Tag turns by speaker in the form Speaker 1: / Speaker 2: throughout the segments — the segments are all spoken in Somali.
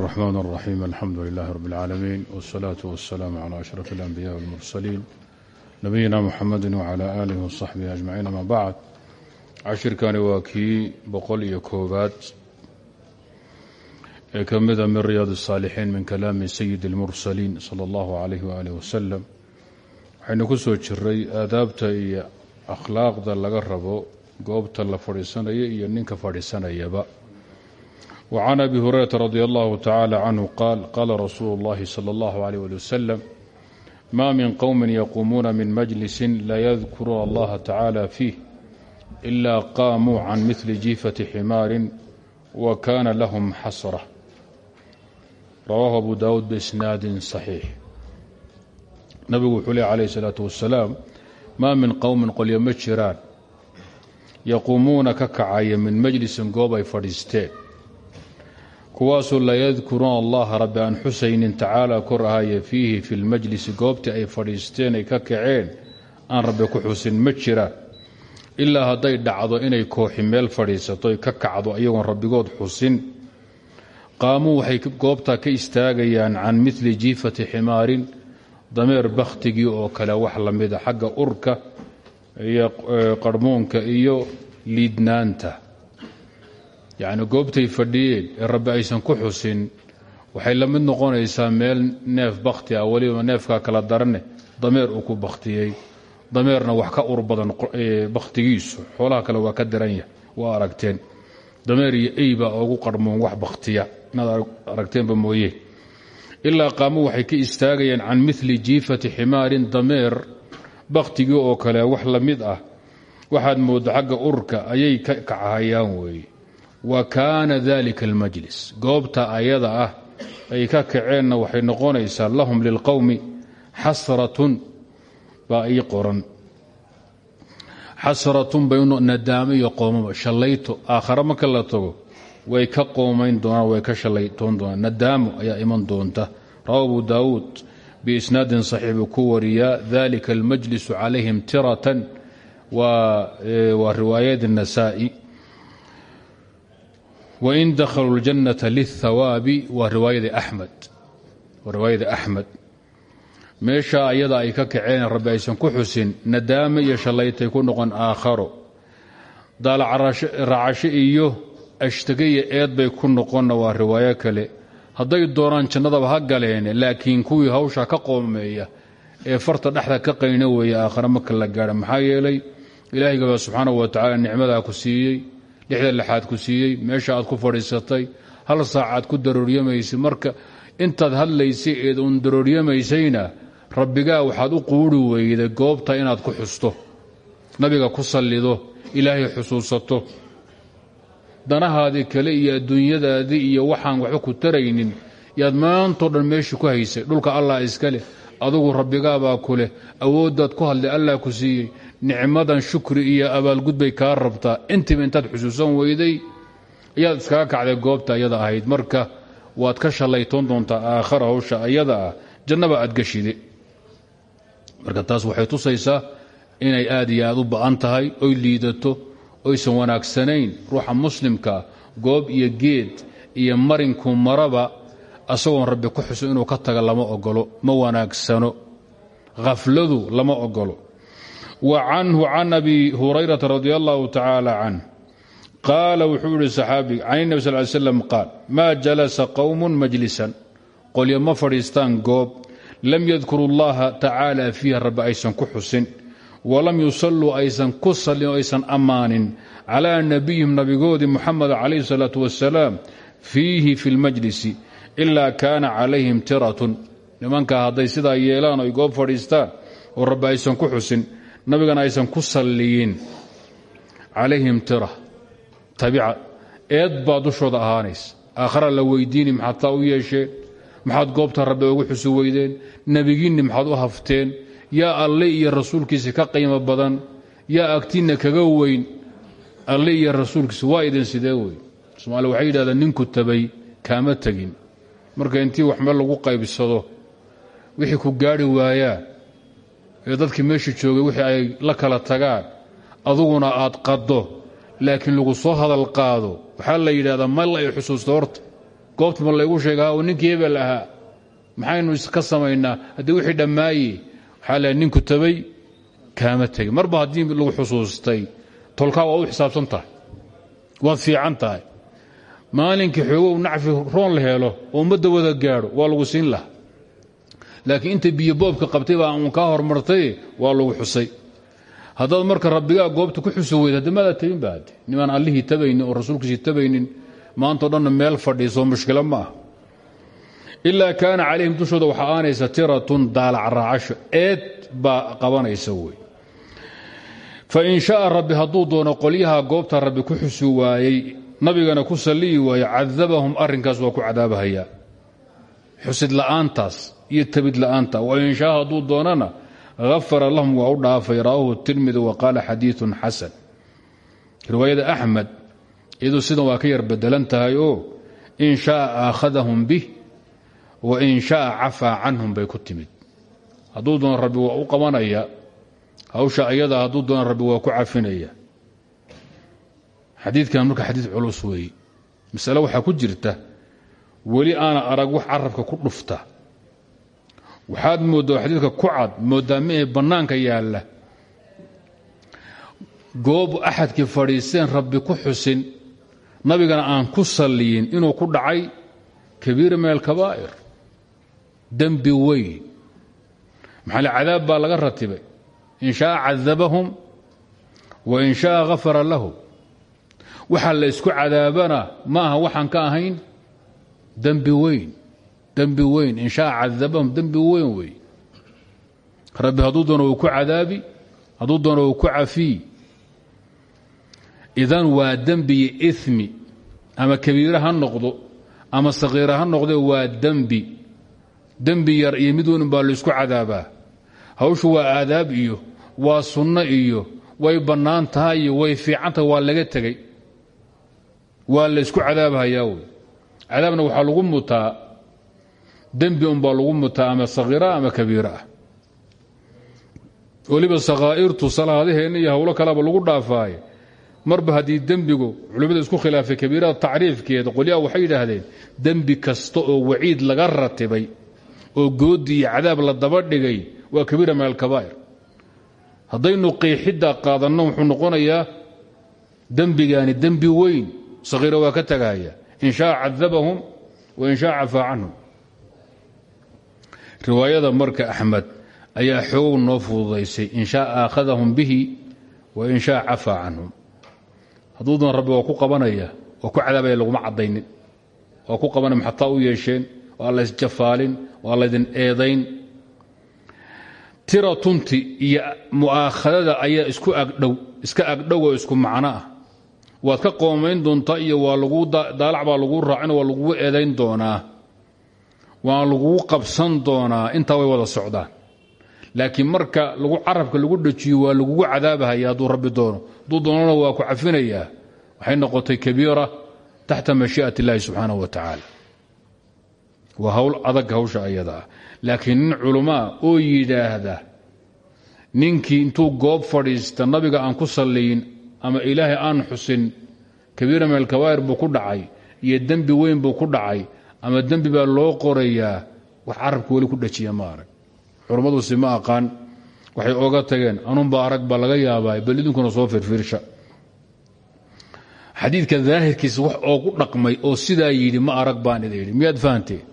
Speaker 1: الرحمن الرحيم الحمد لله رب العالمين والصلاة والسلام على أشرف الأنبياء والمرسلين نبينا محمد وعلى آله وصحبه أجمعين أما بعد cashirkani waa kii boqol iyo koobaad ee ka mida min riyaad الsaalixiin min kalaami sayid اlmursaliin salى اllahu عalayh waalih wasalam waxaynu ku soo jiray aadaabta iyo akhlaaqda laga rabo goobta la fadhiisanayo iyo ninka fadhiisanayaba وعن أبي هريرة رضي الله تعالى عنه قال قال رسول الله صلى الله عليه ولي وسلم ما من قوم يقومون من مجلس لا يذكرون الله تعالى فيه إلا قاموا عن مثل جيفة حمار وكان لهم حسرة رواه أبو داود بإسناد صحيح نبgu wuxuu le عليه الصلاaة وaسلاaم ma min qowmin qolyo ma jiraan yaquumuuna ka kacaya min majlisin goob ay fadhiisteen kuwaasoo laa yadkuruuna allaha rabbi aan xusaynin tacaala kor ahaya fiihi fi lmajlisi goobtii ay fadhiisteen ay ka kaceen aan rabbi ku xusin ma jiraan ilaa hadday dhacdo inay kooxi meel fadhiisato ay ka kacdo iyagoon rabbigood xusin. Qaamuu waxay goobtaa ka istaagayaan can midli jiifati ximaarin dameer bakhtigii oo kale wax la mida xagga urka iyo qarhmuunka iyo liidnaanta yacni goobtay fadhiyeen ee rabbi aysan ku xusin. Waxay la mid noqonaysaa meel neef bakhti ah weliba neefkaa kala darane dameer uu ku bakhtiyey. Dameerna wax ka ur badan bakhtigiisu xoolaha kale waa ka daranya waa aragteen. Dameer iyo eybaa ugu qarhmoon wax bakhtiya inaad aragteenba mooye. Ilaa qaamu waxay ka istaagayaan can mili jiifati ximaarin dameer. Bakhtigii oo kale wax la mid ah waxaad moodda xagga urka ayay ka kachayaan weeye wa kaana dalika almajlis. Goobta ayada ah ay ka kaceenna waxay noqonaysaa lahum lilqowmi xasratun baa ii qoran. Xasratun bay nadaamo iyo qoomaba shallayto aakhare marka la tago way ka qoomayn doona way ka shallaytoon doonaan. Nadaamo ayaa iman doonta. Rawa abu daawuud biisnaadin saxiix buu ku wariyaa dalika almajlisu calayhim tiratan waa riwaayadi nasaa'i wain dakhaluu اljannata lلthawaabi waa riwaayada axmed waa riwaayada axmed meesha ayada ay ka kaceen rabbi aysan ku xusin nadaame iyo shallaytay ku noqon aakharo daalacraacasho iyo ashtageya eed bay ku noqonna waa riwaayo kale hadday doonaan jannadaba ha galeene laakiin kuwii hawsha ka qoomeeya ee farta dhexda ka qayna weeye aakhare marka la gaadha maxaa yeelay ilaahigaba subxaanahu wa tacaala nicmadaa ku siiyey lixda lixaad ku siiyey meesha aad ku fadhiisatay hal saacaad ku darooryamaysay marka intaad hadlaysay eed uun darooryamaysayna rabbigaa waxaad u quuri weyday goobta inaad ku xusto. Nabiga ku sallido ilaahay xusuusato. Danahaadii kale iyo adduunyadaadii iyo waxaan waxba ku taraynin. Yaad maantoo dhan meeshii ku haysay. Dhulka allah iska leh. Adugu rabbigaabaa ku leh. Awooddaad ku hadlay allah ku siiyey nicmadan shukri iyo abaalgud bay kaa rabtaa. Intiiba intaad xusuusan weyday ayaad iskaga kacday goobta ayada ahayd. Marka waad ka shallaytoon doontaa aakhara hawsha ayada ah jannaba aad gashide marka taas waxay tusaysaa inay aad iyo aad u ba'an tahay oy liidato oysan wanaagsanayn ruuxa muslimka goob iyo geed iyo marinku maraba asagoon rabbi ku xuso inuu ka taga lama ogolo ma wanaagsano. Khafladu lama ogolo wa canhu can abi hurayrata radi allahu tacaala canh qaala wuxuu yihi saxaabiga can nebi sal ly slam qaal maa jalasa qowmun majlisan. Qolyo ma fadhiistaan goob lam yadkuru اllaha tacaala fiiha rabbi aysan ku xusin walam yusalluu aysan ku sallin oo aysan ammaanin calaa nabiyihim nabigoodii muxamed calayhi salaatu wasalaam fiihi fi lmajlisi ilaa kaana calayhim tiratun. Nimankaa hadday sidaa yeelaan oy goob fadhiistaan oo rabbi aysan ku xusin nabigana aysan ku salliyin calayhim tira tabica eed baa dushooda ahaanaysa. Aakhara la weydiini maxaad taa u yeesheen? Maxaad goobta rabbi ugu xusi weydeen? Nebigiinni maxaad u hafteen? Yaa alle iyo rasuulkiisa ka qiimo badan yaa agtiinna kaga weyn alle iyo rasuulkiisa waa idin sidee wey somaaliya waxay yidhahdaan ninku tabay kaama tegin. Marka intii wax lagu qaybsado wixii ku gaadhi waayaan ee dadkii meesha joogay wixii ay la kala tagaan aduguna aad qaddo laakiin lagu soo hadal qaado. Waxaa la yidhahdaa mal ay xusuusta horta. Goobta ma laygu sheega oo ninkii hebel ahaa. Maxaynu ka samaynaa? Haddii wixii dhammaaye waxaa la ninku tabay kaama tegin marba haddii lagu xusuustay tolkaa waa u xisaabsan tahay. Waad fiican tahay. Maalinkii xoogow nacfi roon la helo oo ummadda wada gaadho waa lagu siin laha laakiin inta biyo boobka qabtay baa uun kaa hormartay waa lagu xusay. Haddaad marka rabbigaa goobta ku xuso weyd hadda maadaa tabin ba hadde nimaan allihii tabaynin oo rasuulkiisii tabaynin maantao dhanna meel fadhiisoo mushkilo ma ah ilaa kaana calayhim dushooda waxaa aanaysa tiratun daalac raacasho eed baa qabanaysa wey. Fain sha'a rabbi hadduu doono qolyaha goobta rabbi ku xusi waayey nabigana ku salliyi waayo cadabahum arrinkaas waa ku cadaabahayaa xusid la'aantaas iyo tabid la'aanta. Wain shaa hadduu doonana hafara lahum waa u dhaafay. Rawaahu tirmidi wa qaala xadiiun xasan. Riwaayada axmed iyadu sidan waa ka yar bedelan tahay oo in sha'a aakhadahum bih wain sha'a cafaa canhum bay ku timid. Hadduu doono rabbi waa u qabanaya hawsha ayada hadduu doono rabbi waa ku cafinaya. Xadiidkan marka xadiid culus waxaa ku jirta weli aana arag wax carabka ku dhufta waxaad mooddaa xadiidka ku cad mooddaa ma ee bannaanka yaalla. Goob axadkii fadhiisteen rabbi ku xusin nabigana aan ku salliyin inuu ku dhacay kabiira min alkabaa'ir dembi weyn. Maxaa le cadaab baa laga ratibay? In shaaa cadabahum wa in shaaa hafara lahum. Waxaa la isku cadaabana ma aha waxaan ka ahayn? Dembi weyn dembi weyn in shaaa cadabahum dembi weyn wey rabbi hadduu doono uu ku cadaabi hadduu doono uu ku cafiyi idan waa dembiyo imi ama kabiire ha noqdo ama sakiira ha noqde waa dembi. Dembi yar iyo mid weyn baa laysku cadaabaa. Hawshu waa aadaab iyo waa sunno iyo way bannaan tahay iyo way fiican tahay waa laga tegey. Waa laysku cadaabhayaa wey cadaabna waxaa lagu mutaa dembi unbaa lagu mutaa ama sakiira ama kabiira ah. Weliba sakhaa'irtu salaadaheenna iyo howlo kaleba lagu dhaafaaye marba haddii dembigu culimmada isku khilaafay kabiirada tacriifkeeda qolyaha waxay yidhaahdeen dembi kasta oo waciid laga ratibay oo goodi iyo cadaab la daba dhigay waa kabiira min alkabaa'ir. Haddaynu qeexidda qaadanno wuxuu noqonayaa dembigaani dembi weyn sakhiira waa ka tagaya in shaa cadabahum wa in shaa cafaa canhum riwaayada marka axmed ayaa xoog noo fududaysay in shaa aakhadahum bihi wa in shaa cafaa canhum. Hadduu rabbi waa ku qabanaya waa ku cadaabaya laguma caddaynin waa ku qabanaya maxataa u yeesheen waa laysjafaalin waa laydin eedayn. Tira tunti iyo mu'aakhadada ayaa isku agdhow iska agdhow oo isku macno ah. Waad ka qoomayn doontaa iyo waa lagu daalac baa lagu raacin waa lagugu eedayn doonaa waa lagugu qabsan doonaa intaa way wada socdaan. Laakiin marka lagu carabka lagu dhajiyo waa lagugu cadaabahaya hadduu rabbi doono. Hadduu doonana waa ku cafinayaa. Waxay noqotay kabiira taxta mashii'at illaahi subxaanahu wa tacaala. Waa hawl adag hawsha ayada ah. Laakiin nin culummaa oo yidhaahda ninkii intuu goob fadhiista nabiga aan ku salliyin ama ilaahay aan xusin kabiira min alkabaa'ir buu ku dhacay iyo dembi weyn buu ku dhacay ama dembi baa loo qorayaa wax carabka weli ku dhajiya ma arag culummadusi ma aqaan waxay oga tageen anunbaa arag baa laga yaabaa bal idinkuna soo firfiirsha xadiidka daahirkiisa wax oogu dhaqmay oo sidaa yidhi ma arag baan ida yidhi. Miyaad fahanteen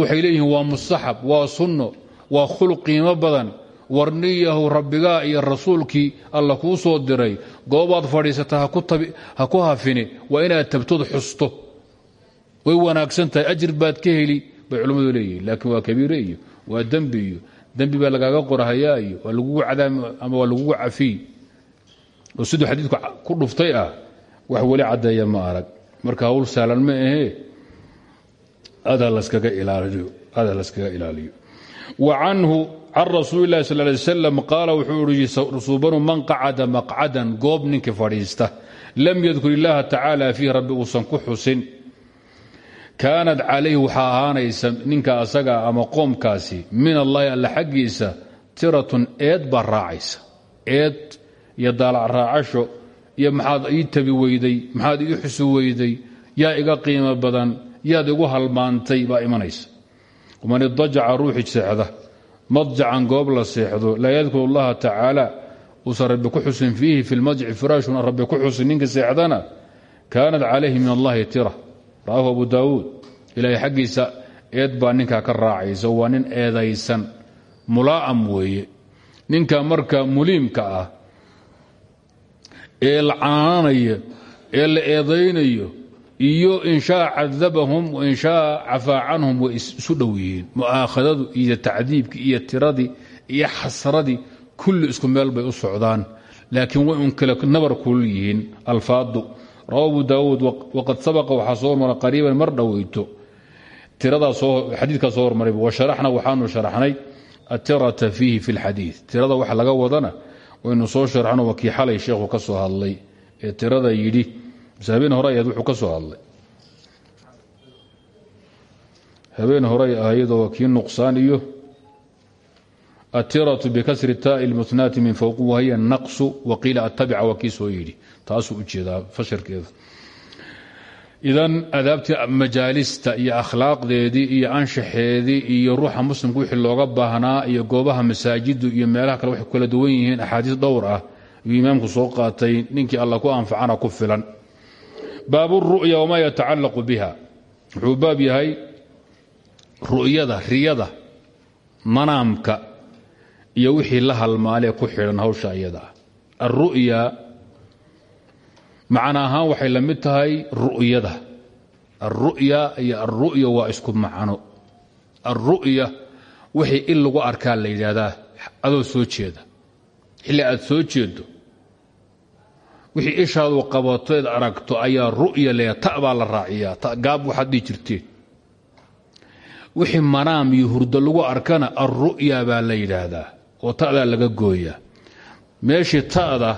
Speaker 1: waxay leeyihiin waa mustaxab waa sunno waa khuluq qiimo badan. Warniyahu rabbigaa iyo rasuulkii alla kuu soo diray. Goobaad fadhiisata ha ku hafine waa inaad tabtood xusto way wanaagsan tahay ajir baad ka heli bay culimmadu leeyihiin. Laakiin waa kabiire iyo waa dembi iyo dembi baa lagaaga qorahayaa iyo waa lagugu cadaami ama waa lagugu cafiy. Oo siduu xadiidku ku dhuftay ah wax weli caddeeya ma arag. Marka hawl saalan ma ahee adaa laskaga ilaaliyo wa canhu can rasuuli lahi sal lay slam qaala wuxuu suubanu man qacada maqcadan goob ninkii fadhiista. Lam yadkur illaaha tacaala fiih rabbi uusan ku xusin kaanad calayhi waxaa ahaanaysa ninka asaga ama qoomkaasi min allahi alla xaggiisa tiratun eed baa raacaysa. Eed iyo daalac raacasho iyo maxaad ii tabi weyday maxaad ii xusi weyday yaa iga qiimo badan yaad igu halmaantay baa imanaysa. Waman idajaca ruuxi seexda madjacan goob la seexdo laa yadkuru allaha tacaala uusan rabbi ku xusin fiihi fi lmadjici firaashun rabbi ku xusin ninka seexdana kaanat calayhi min allahi tira rawaahu abu daawuud ilaahay xaggiisa eed baa ninkaa ka raacaysa waa nin eedaysan. Mulaa'am weeye. Ninka marka muliimka ah ee la canaanaya ee la eedaynayo iyo in shaa cadabahum wain shaa cafaa canhum way isu dhow yihiin. Mu'aakhadadu iyo tacdiibkii iyo tiradii iyo xasradii kulli isku meel bay u socdaan. Laakiin way un kale nabar kul yihiin alfaadu rawa abu daawuud waqad sabaqa waxaa soo hormara qariiban mar dhoweyto xadiikaa soo hormaray washaraxna waxaanu sharaxnay atirata fiihi fi lxadiid tirada waxa laga wadana waynu soo sharxno waa kii xalay sheekhu ka soo hadlay ee tirada yidhi. Habeen hore ayaad wuxuu ka soo hadlay. Habeen horey ahayadoo kii nuqsaan iyo atiratu bikasri taai lmuhnaati min fowqi wahiya naqsu waqiila attabica waa kii soo yidhi taasuu u jeedaa fashirkeeda idan adaabtii majaalista iyo akhlaaqdeedii iyo anshaxeedii iyo ruuxa muslimka wixii looga baahnaa iyo goobaha masaajidu iyo meelaha kale waxay kala duwan yihiin axaadiis dhowr ah ayuu imaamku soo qaatay ninkii alla ku anfacana ku filan. Baabu ru'ya wamaa yatacallaqu biha. Wuxuu baab yahay ru'yada riyada manaamka iyo wixii la halmaalee ku xidhan hawsha iyada. Ah alru'ya macna ahaan waxay la mid tahay ru'yada. Alru'ya iyo alru'ya waa isku macno. Alru'ya wixii in lagu arkaa la yidhaahdaa adoo soo jeeda. Xilli aad soo jeedo wixii ishaadu qabato eed aragto ayaa ru'ya leeya ta baa la raaciyaa gaab waxaad dhihi jirteen wixii manaam iyo hurdo lagu arkana alru'ya baa la yidhaahdaa oo ta'daa laga gooyaa. Meeshii ta'da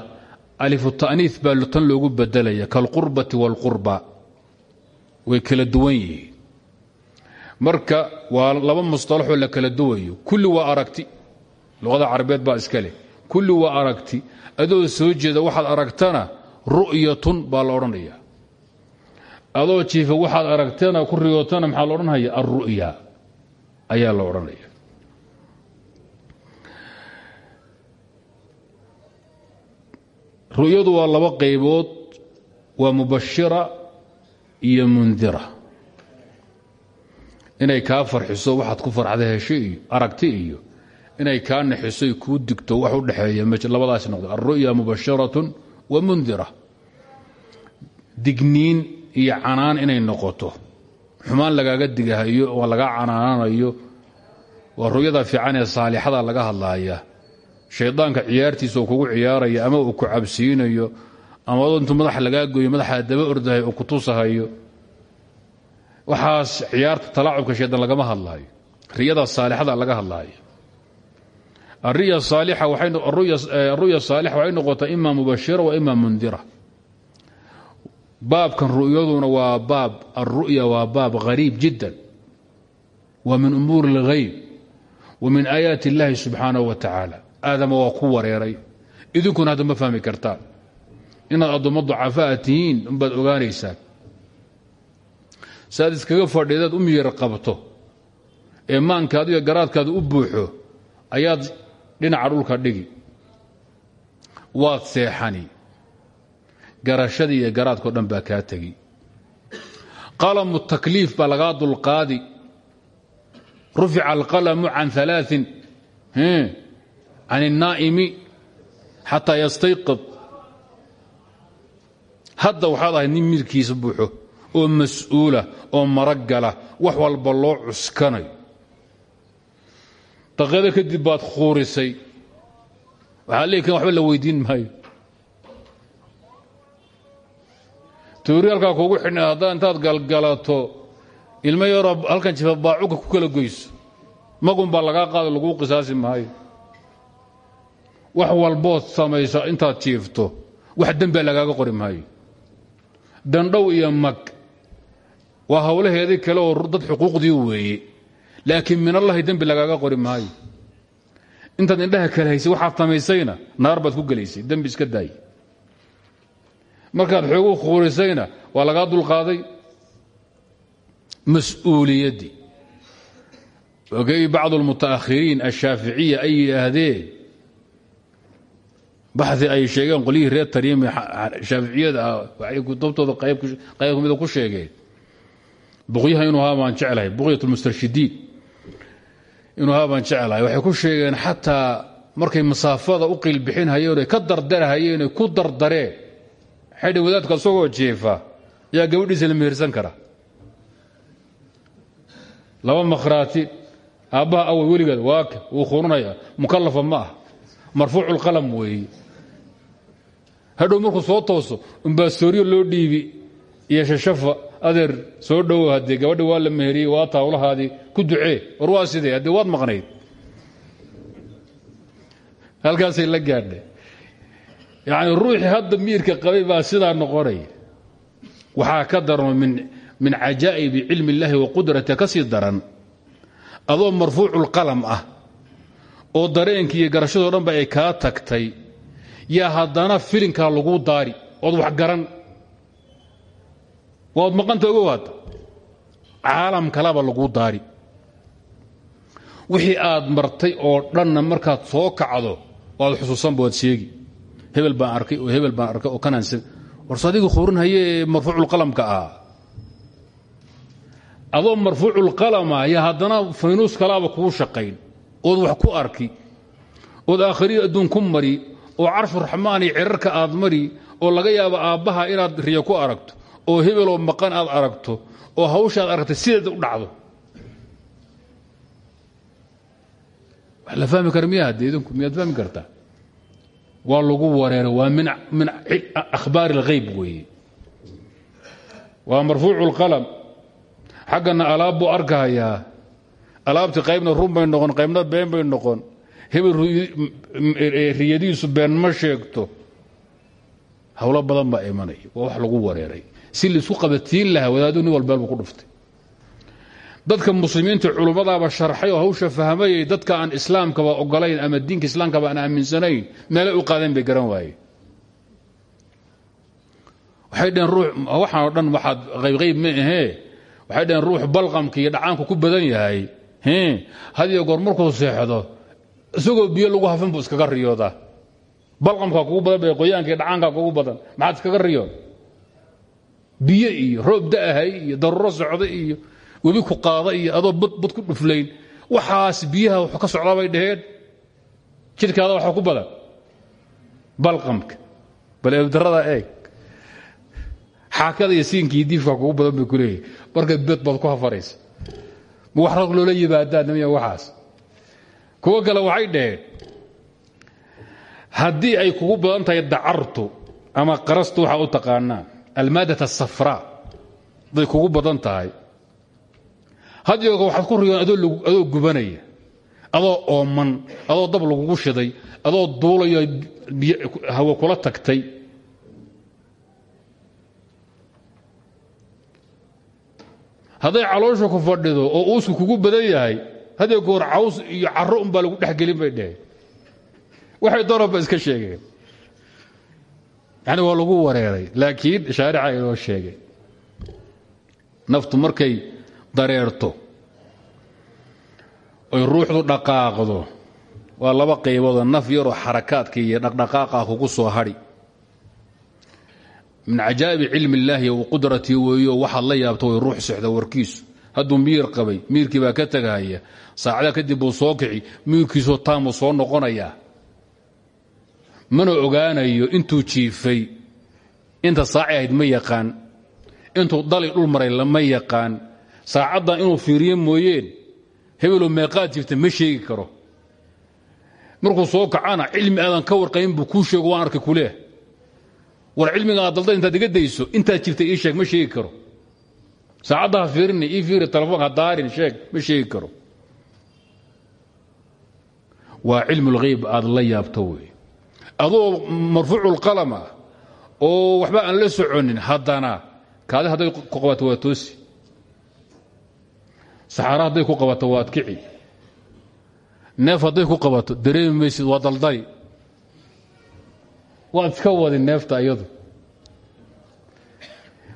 Speaker 1: alifu ta'niis baa tan loogu bedelaya kalqurbati waalqurba way kala duwan yihiin marka waa laba musطalaxoo la kala duwayo kulli waa aragti luqada carabeed baa iska leh kulli waa aragti adoo soo jeeda waxaad aragtana ru'yatun baa la odhanaya adoo jiifa waxaad aragtana ku riyootana maxaa la odhanaya alru'ya ayaa la odhanaya ru'yadu waa laba qaybood waa mubashira iyo mundira. Inay kaa farxiso waxaad ku farxda hesho iyo aragti iyo inay kaa naxiso kuu digto wax u dhexeeya labadaas noqdo. Alru'ya mubashiratun wa mundira. Digniin iyo canaan inay noqoto. Xumaan lagaaga digahayo oo lagaa canaananayo waa ru'yada fiican ee saalixada laga hadlaaya shaydaanka ciyaartiisa oo kugu ciyaaraya ama uu ku cabsiinayo ama adoo intuu madaxa lagaa goyo madaxaa daba ordahay oo ku tusahayo waxaas ciyaarta talaacubka shaydaan lagama hadlaayo riyada saalixada laga hadlaayo aruya saalixa waxay noqotaa ima mubashira wa ima mundira baabkan ru'yaduna waa baab alru'ya waa baab hariib jiddan wa min umuuri اlghayb wa min aayaati اllahi subxaanaه wa tacaala aadama waa ku wareeray. Idinkuna hadda ma fahmi kartaan inaad addoommo dacafaa tihiin unbaad ogaanaysaan saaad iskaga fadhiidaad u miyar qabto. Ee maankaadu iyo garaadkaadu u buuxo ayaad dhinaca dhulka dhigi. Waad seexani. Garashadii iyo garaadkao dhan baa kaa tegi qalamu takliif baa lagaa dulqaadi. Rufica alqalamu can alaain can الnaa'imi xataa yastayqid hadda waxaad ahayd nin midkiisa buuxo oo mas'uula oo maragala wax walba loo cuskanayo daqiiqado kadib baad khuurisay waxaad leey kan waxba la weydiin maayo toori halkaa kuugu xidhnay haddaa intaad galgalato ilmo yaroo halkan jifa baacuga ku kala goyso magun baa lagaa qaado laguu qisaasi maayo wax walbood samayso intaad jiifto. Wax dembia lagaaga qori maayo. Dandhow iyo mag waa hawlaheedii kale oo dad xuquuqdii weeye. Laakiin min allahi dembi lagaaga qori maayo. Intaad indhaha kale haysay waxaad samaysayna naar baad ku gelaysay dembi iska daay. Markaad xoogu khuurisayna waa lagaa dulqaaday mas'uuliyaddii ogay bacdu almutaakhiriin ashaaficiya ay yidhaahdeen baxi ay sheegeen qolyihii reer tariimi shaaficiyada ah waxay kutubtooda qayb kamida ku sheegeen. Buqyaha inuu haa baan jeclahay buqyat lmustarshidiin inuu haa baan jeclahay. Waxay ku sheegeen xataa markay masaafada u qiilbixin hayeen ka dardarhayeen ku dardareen. Xidhi wadaadka isagoo jeefa yaa gabadhiisa la mehersan kara. Laba makhraati aabbaha away weligeed waaka wuu khurunaya mukalafa ma ah marfuucu lqalam weeye hadhow markuu soo tooso umbastooriyo loo dhiibi. Iyo shashafa adeer soo dhowow haddee gabadhi waa la meheriyey waa taawlahaadii ku ducee. War waa sidee? Haddee waad maqnayd. Halkaasay la gaadhay yacni ruuxii hadda miirka qabay baa sidaa noqonaya waxaa ka darno min cajaa'ibi cilmi اllahi wa qudrata ka sii daran. Adoo marfuuculqalam ah. Oo dareenkii iyo garashadoo dhanba ay kaa tagtay yaa haddana filinkaa laguu daari ood wax garan. Waad maqanta ogow hadda caalam kalaba laguu daari. Wixii aad martay oo dhanna markaad soo kacdo waad xusuusanba waad sheegi. Hebel baan arkay oo hebel baan arkay oo kanaan warse adigu khurinhaye ee marfuuculqalamka ah. Adoo marfuuculqalama yaa haddana faynuus kalaaba kuu shaqayn. Ood wax ku arki. Ood aakhariya adduun ku mari oo carshuraxmaan iyo cirarka aad mari oo laga yaabo aabbaha inaad riyo ku aragto oo hebeloo maqan aad aragto oo hawshaad aragtay sideeda u dhacdo. Wax la fahmi kara miya hadde idinku miyaad fahmi kartaa? Waa lagu wareero waa min akhbaari اlghayb weeye. Waa marfuucu اlqalam xaggana alaab buu arkahayaa alaabtii qaybna run bay noqon qaybna been bay noqon hebel riyadiisu been ma sheegto hawlo badan baa imanaya waa wax lagu wareeray. Si la isku qabatiin lahaa wadaadu nin walbeel ku dhuftay. Dadka muslimiinta culummadaaba sharxay oo hawsha fahmayay dadka aan islaamkaba ogolayn ama diinka islaamkaba aan aaminsanayn meelay u qaadeen bay garan waayeen. Waxay dhaheen ruux waxaan oo dhan waxaad qaybqayb ma ahee? Waxay dhaheen ruux balqamka iyo ku badan yahay? Hadiyo goor markuu seexdo isagoo biyo lagu hafin buu iskaga riyoodaa. Balqamkaa kugu badan qoyaanka iyo dhacaankaa kugu badan. Maxaad iskaga riyood biyo iyo roob da'ahay iyo daruuro socda iyo webi ku qaada iyo adoo bad ku dhuflayn. Waxaas biyaha ka socdaa bay dhaheen. Jidhkaada waxa ku badan. Balqamka. Bal eebdarada eeg. Xaakada iyo siinkii diifka kugu badan bay ku leeyahy marka bed baad ku hafaraysa. Ma rag loola yimaadaan namiya waxaas kuwo kale waxay dhaheen haddii ay kugu badan tahay dacartu ama qarastu waxaa u taqaanaan almaadat asafraa hadday kugu badan tahay. Hadyoga waxaad ku riyoon adoo gubanaya adoo ooman adoo dab lagugu shiday adoo duulayo hawo kula tagtay hadday caloosha ku fadhido oo uusku kugu badan yahay hadee goor caws iyo caro unbaa lagu dhexgelin bay dheheen waxay doonaba iska sheegeen. Yani waa lagu wareeray laakiin shaarica inoo sheegay. Naftu markay dareerto oy ruuxdu dhaqaaqdo waa laba qayboodoo naf yaroo xarakaadka iyo dhaqdhaqaaqa kugu soo hadhi min cajaa'ibi cilmi illaahi wa qudratii weeyo waxaad la yaabto way ruux sexda warkiisu hadduu miir qabay miirkii baa ka tegahaya saacada kadib buu soo kici miirkiisoo taamuu soo noqonayaa mana ogaanayo intuu jiifay. Inta saaci ahayd ma yaqaan. Intuu dali dhul maray lama yaqaan. Saacaddan inuu fiiriye mooyeen. Hebeloo meeqaad jirta ma sheegi karo. Markuu soo kacana cilmi aadan ka warqayn buu kuu sheego waan arkay kuleeh war cilmiga aad dalda intaad iga dayso intaad jirta ii sheeg ma sheegi karo saacadda ha fiirinay ii fiiri telefoonka ha daarin sheeg ma sheegi karo. Waa cilmulghayb aad la yaabto wey adoo marfuuculqalam ah oo waxba aan la soconin haddana kaadi hadday ku qabato waa toosi. Saxaara hadday ku qabato waad kici neef hadday ku qabato dareemi maysid waa daldali. Waad iska wadin neefta iyadu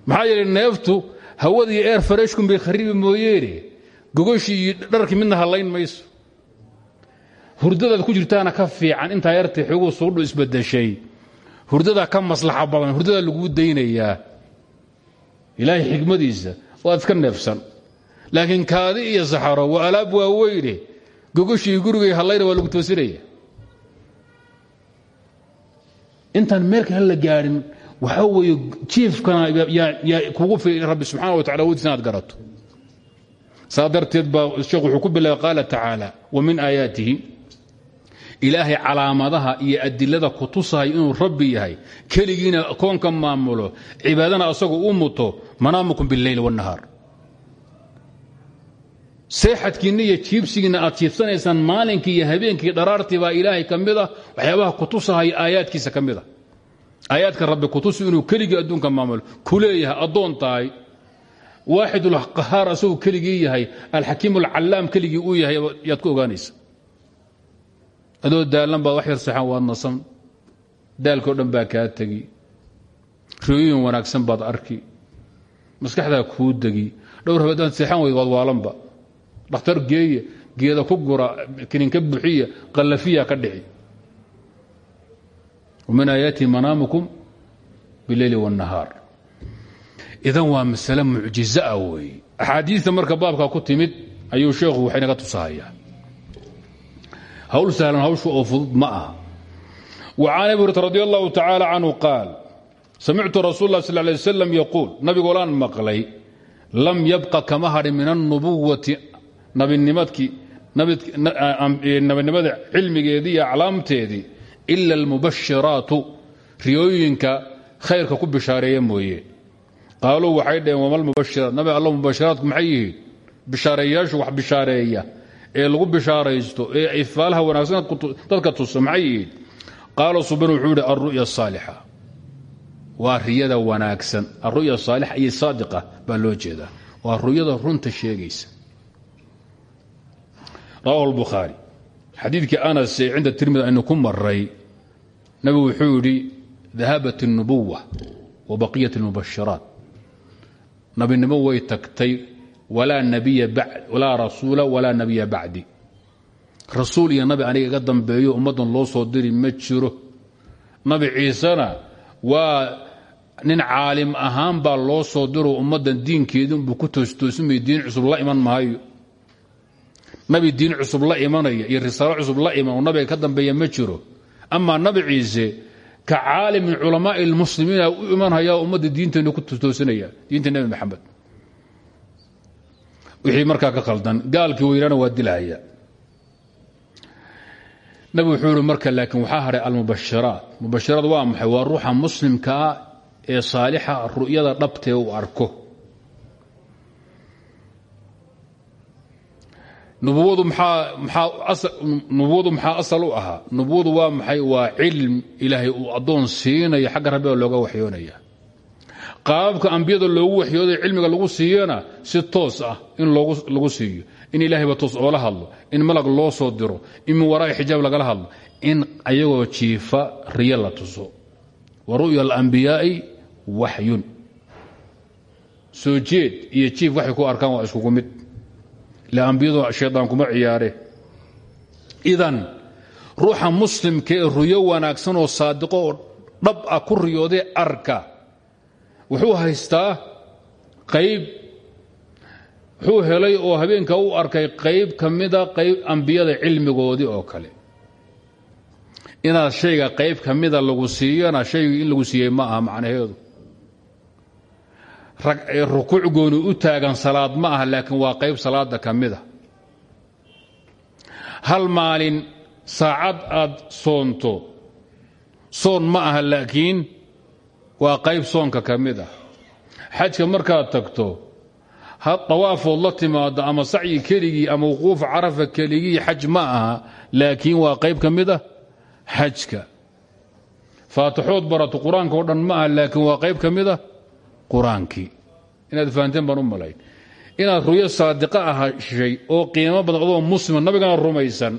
Speaker 1: maxaa yeelay neeftu hawadii eer fareshkun bay kharibi mooyeene gogoshii iyo dharkii midna hallayn mayso. Hurdadaad ku jirtaana ka fiican intaa yartay xoguu suudhu isbadeshay hurdadaa ka maslaxa badan hurdadaa laguu daynayaa ilaahay xikmadiisa waad iska neefsan. Laakiin kaadi iyo saxaro waa alaab waaweyne. Gogoshii gurigay hallayna waa lagu toosinaya intaan meelka hala gaadhin waxaa weeye jiifkana yaa kugu fi rabbi subxana wa tacala wadiis inaad garato. Saa darteed baa sheekh wuxuu ku bilaabay qaala min aayaatihi? Ilaahay calaamadaha iyo adilada ku tusahay inuu rabbi yahay. Keligiina koonka maamulo cibaadana asagu u muto manaamukum biاlleyl wاnahaar seexadkiinna iyo jiibsigiinna aad jiibsanaysaan maalinkii iyo habeenkii dharaartii baa ilaahay ka mid ah waxyaabaha kutusahay aayaadkiisa ka mid a aayaadka rabbi kutusi inuu keligii adduunka maamulo. Ku leeyahay addoon tahay waaxidulqahaar asaguu keligii yahay alxakiim alcallaam keligii uu yahay yaad ku ogaanaysa. Adoo daallan baad wax yar saxan waad nasan. Daalkao dhan baa kaa tegi. Rooyooyin wanaagsan baad arki. Maskaxdaa kuu degi. Dhowr habadaad seexan weyd waad waalanba. Dhakhtar geeya geeda ku gura kininka buxiya qallafiya ka dhici wamin aayaatihi manaamukum bileyli wاnnahaar idan waa masale mucjizaa weeye axaadiista marka baabka ku timid ayuu sheekhu waxay naga tusahayaa hawl sahlan hawshu oo fudud ma aha wa can abi hurata radi allahu tacaala canhu qaal samictu rasuul lah sal lay wasalam yaquul nabigoolaan maqlay lam yabqa kama hadhin min alnubuwati nabinimadkii nabinimada cilmigeedii iyo aclaamteedii ila almubashiraatu riyooyinka khayrka ku bishaareeya mooye. Qaaluu waxay dhaheen wamalmubashiraat nabi alla mubashiraatku maxay yihiin? Wax bishaareeya. Ee lagu bishaaraysto ee ifaalaha wanaagsan dadka tusa maxay yihiin? Qaala subin wuxuu yidhi alru'ya asaalixa riyada wanaagsan. Alru'ya asaalixa iyo saadiqa baa loo jeedaa. Waa ru'yada runta sheegaysa. Rawahu lbukhaari xadiidkii anas ee cinda tirmidi aynu ku maray nabigu wuxuu yidhi dahabat الnubuwa wa baqiyat اlmubashiraat nabinimo way tagtay walaa rasuula walaa nabiya bacdi rasuul iyo nabi aniga iga dambeeyo ummaddan loo soo diri ma jiro nabi ciisena waa nin caalim ahaan baa loo soo diro ummaddan diinkeedinbuu ku toostoosimay diin cusub la iman maayo nabi diin cusub la imanaya iyo risaalo cusub la iman oo nabiga ka dambeeya ma jiro. Amaa nabi ciise ka caalim min culamaai lmuslimiina u imanhaya ummadda diinteenna ku toosinaya diinta nebi maxamed. Wixii markaa ka khaldan gaalkii weynaana waa dilahaya. Nabi wuxuu yihi marka laakiin waxaa hadhay almubashiraat. Mubashiraat waa maxay? Waa ruuxa muslimkaa ee saalixa ru'yada dhabtee uu arko nubuwadu maxaa asal u ahaa? Nubuwadu waa maxay? Waa cilm ilaahay uu addoon siinayo xagga rabbiga looga waxyoonaya. Qaababka ambiyada loogu waxyooday cilmiga lagu siiyana si toos ah in lagu siiyo. In ilaahayba toos oola hadlo in malag loo soo diro in min waraa'i xijaab lagala hadlo in ayagoo jiifa riyo la tuso. Wa ru'ya alambiyaai waxyun soo jeed iyo jiif waxay ku arkaan waa iskugu mid ile ambiyadu shaydaan kuma ciyaare idan ruuxa muslimka ee ruyo wanaagsan oo saadiqo oo dhab ah ku riyooday arka wuxuu haystaa qayb wuxuu helay oo habeenka u arkay qayb ka mida qayb ambiyada cilmigoodii oo kale inaad shayga qayb ka mida lagu siiyana shaygii in lagu siiyey ma aha macnaheedu rukuuc gooni u taagan salaad ma aha laakiin waa qayb salaada ka mida hal maalin saacad aad soonto soon ma aha laakiin waa qayb soonka ka mid ah. Xajka markaad tagto dawaafood la timaado ama sacyi keligii ama wuquufa carafa keligii xaj ma aha laakiin waa qayb ka mid ah xajka. Faatixood barato qur'aanka dhan ma aha laakiin waa qayb ka mid ah qur'aankii inaad fahanteen baan u malayn. Inaad ruyo saadiqa ahashay oo qiimo badan adoo muslima nabigana rumaysan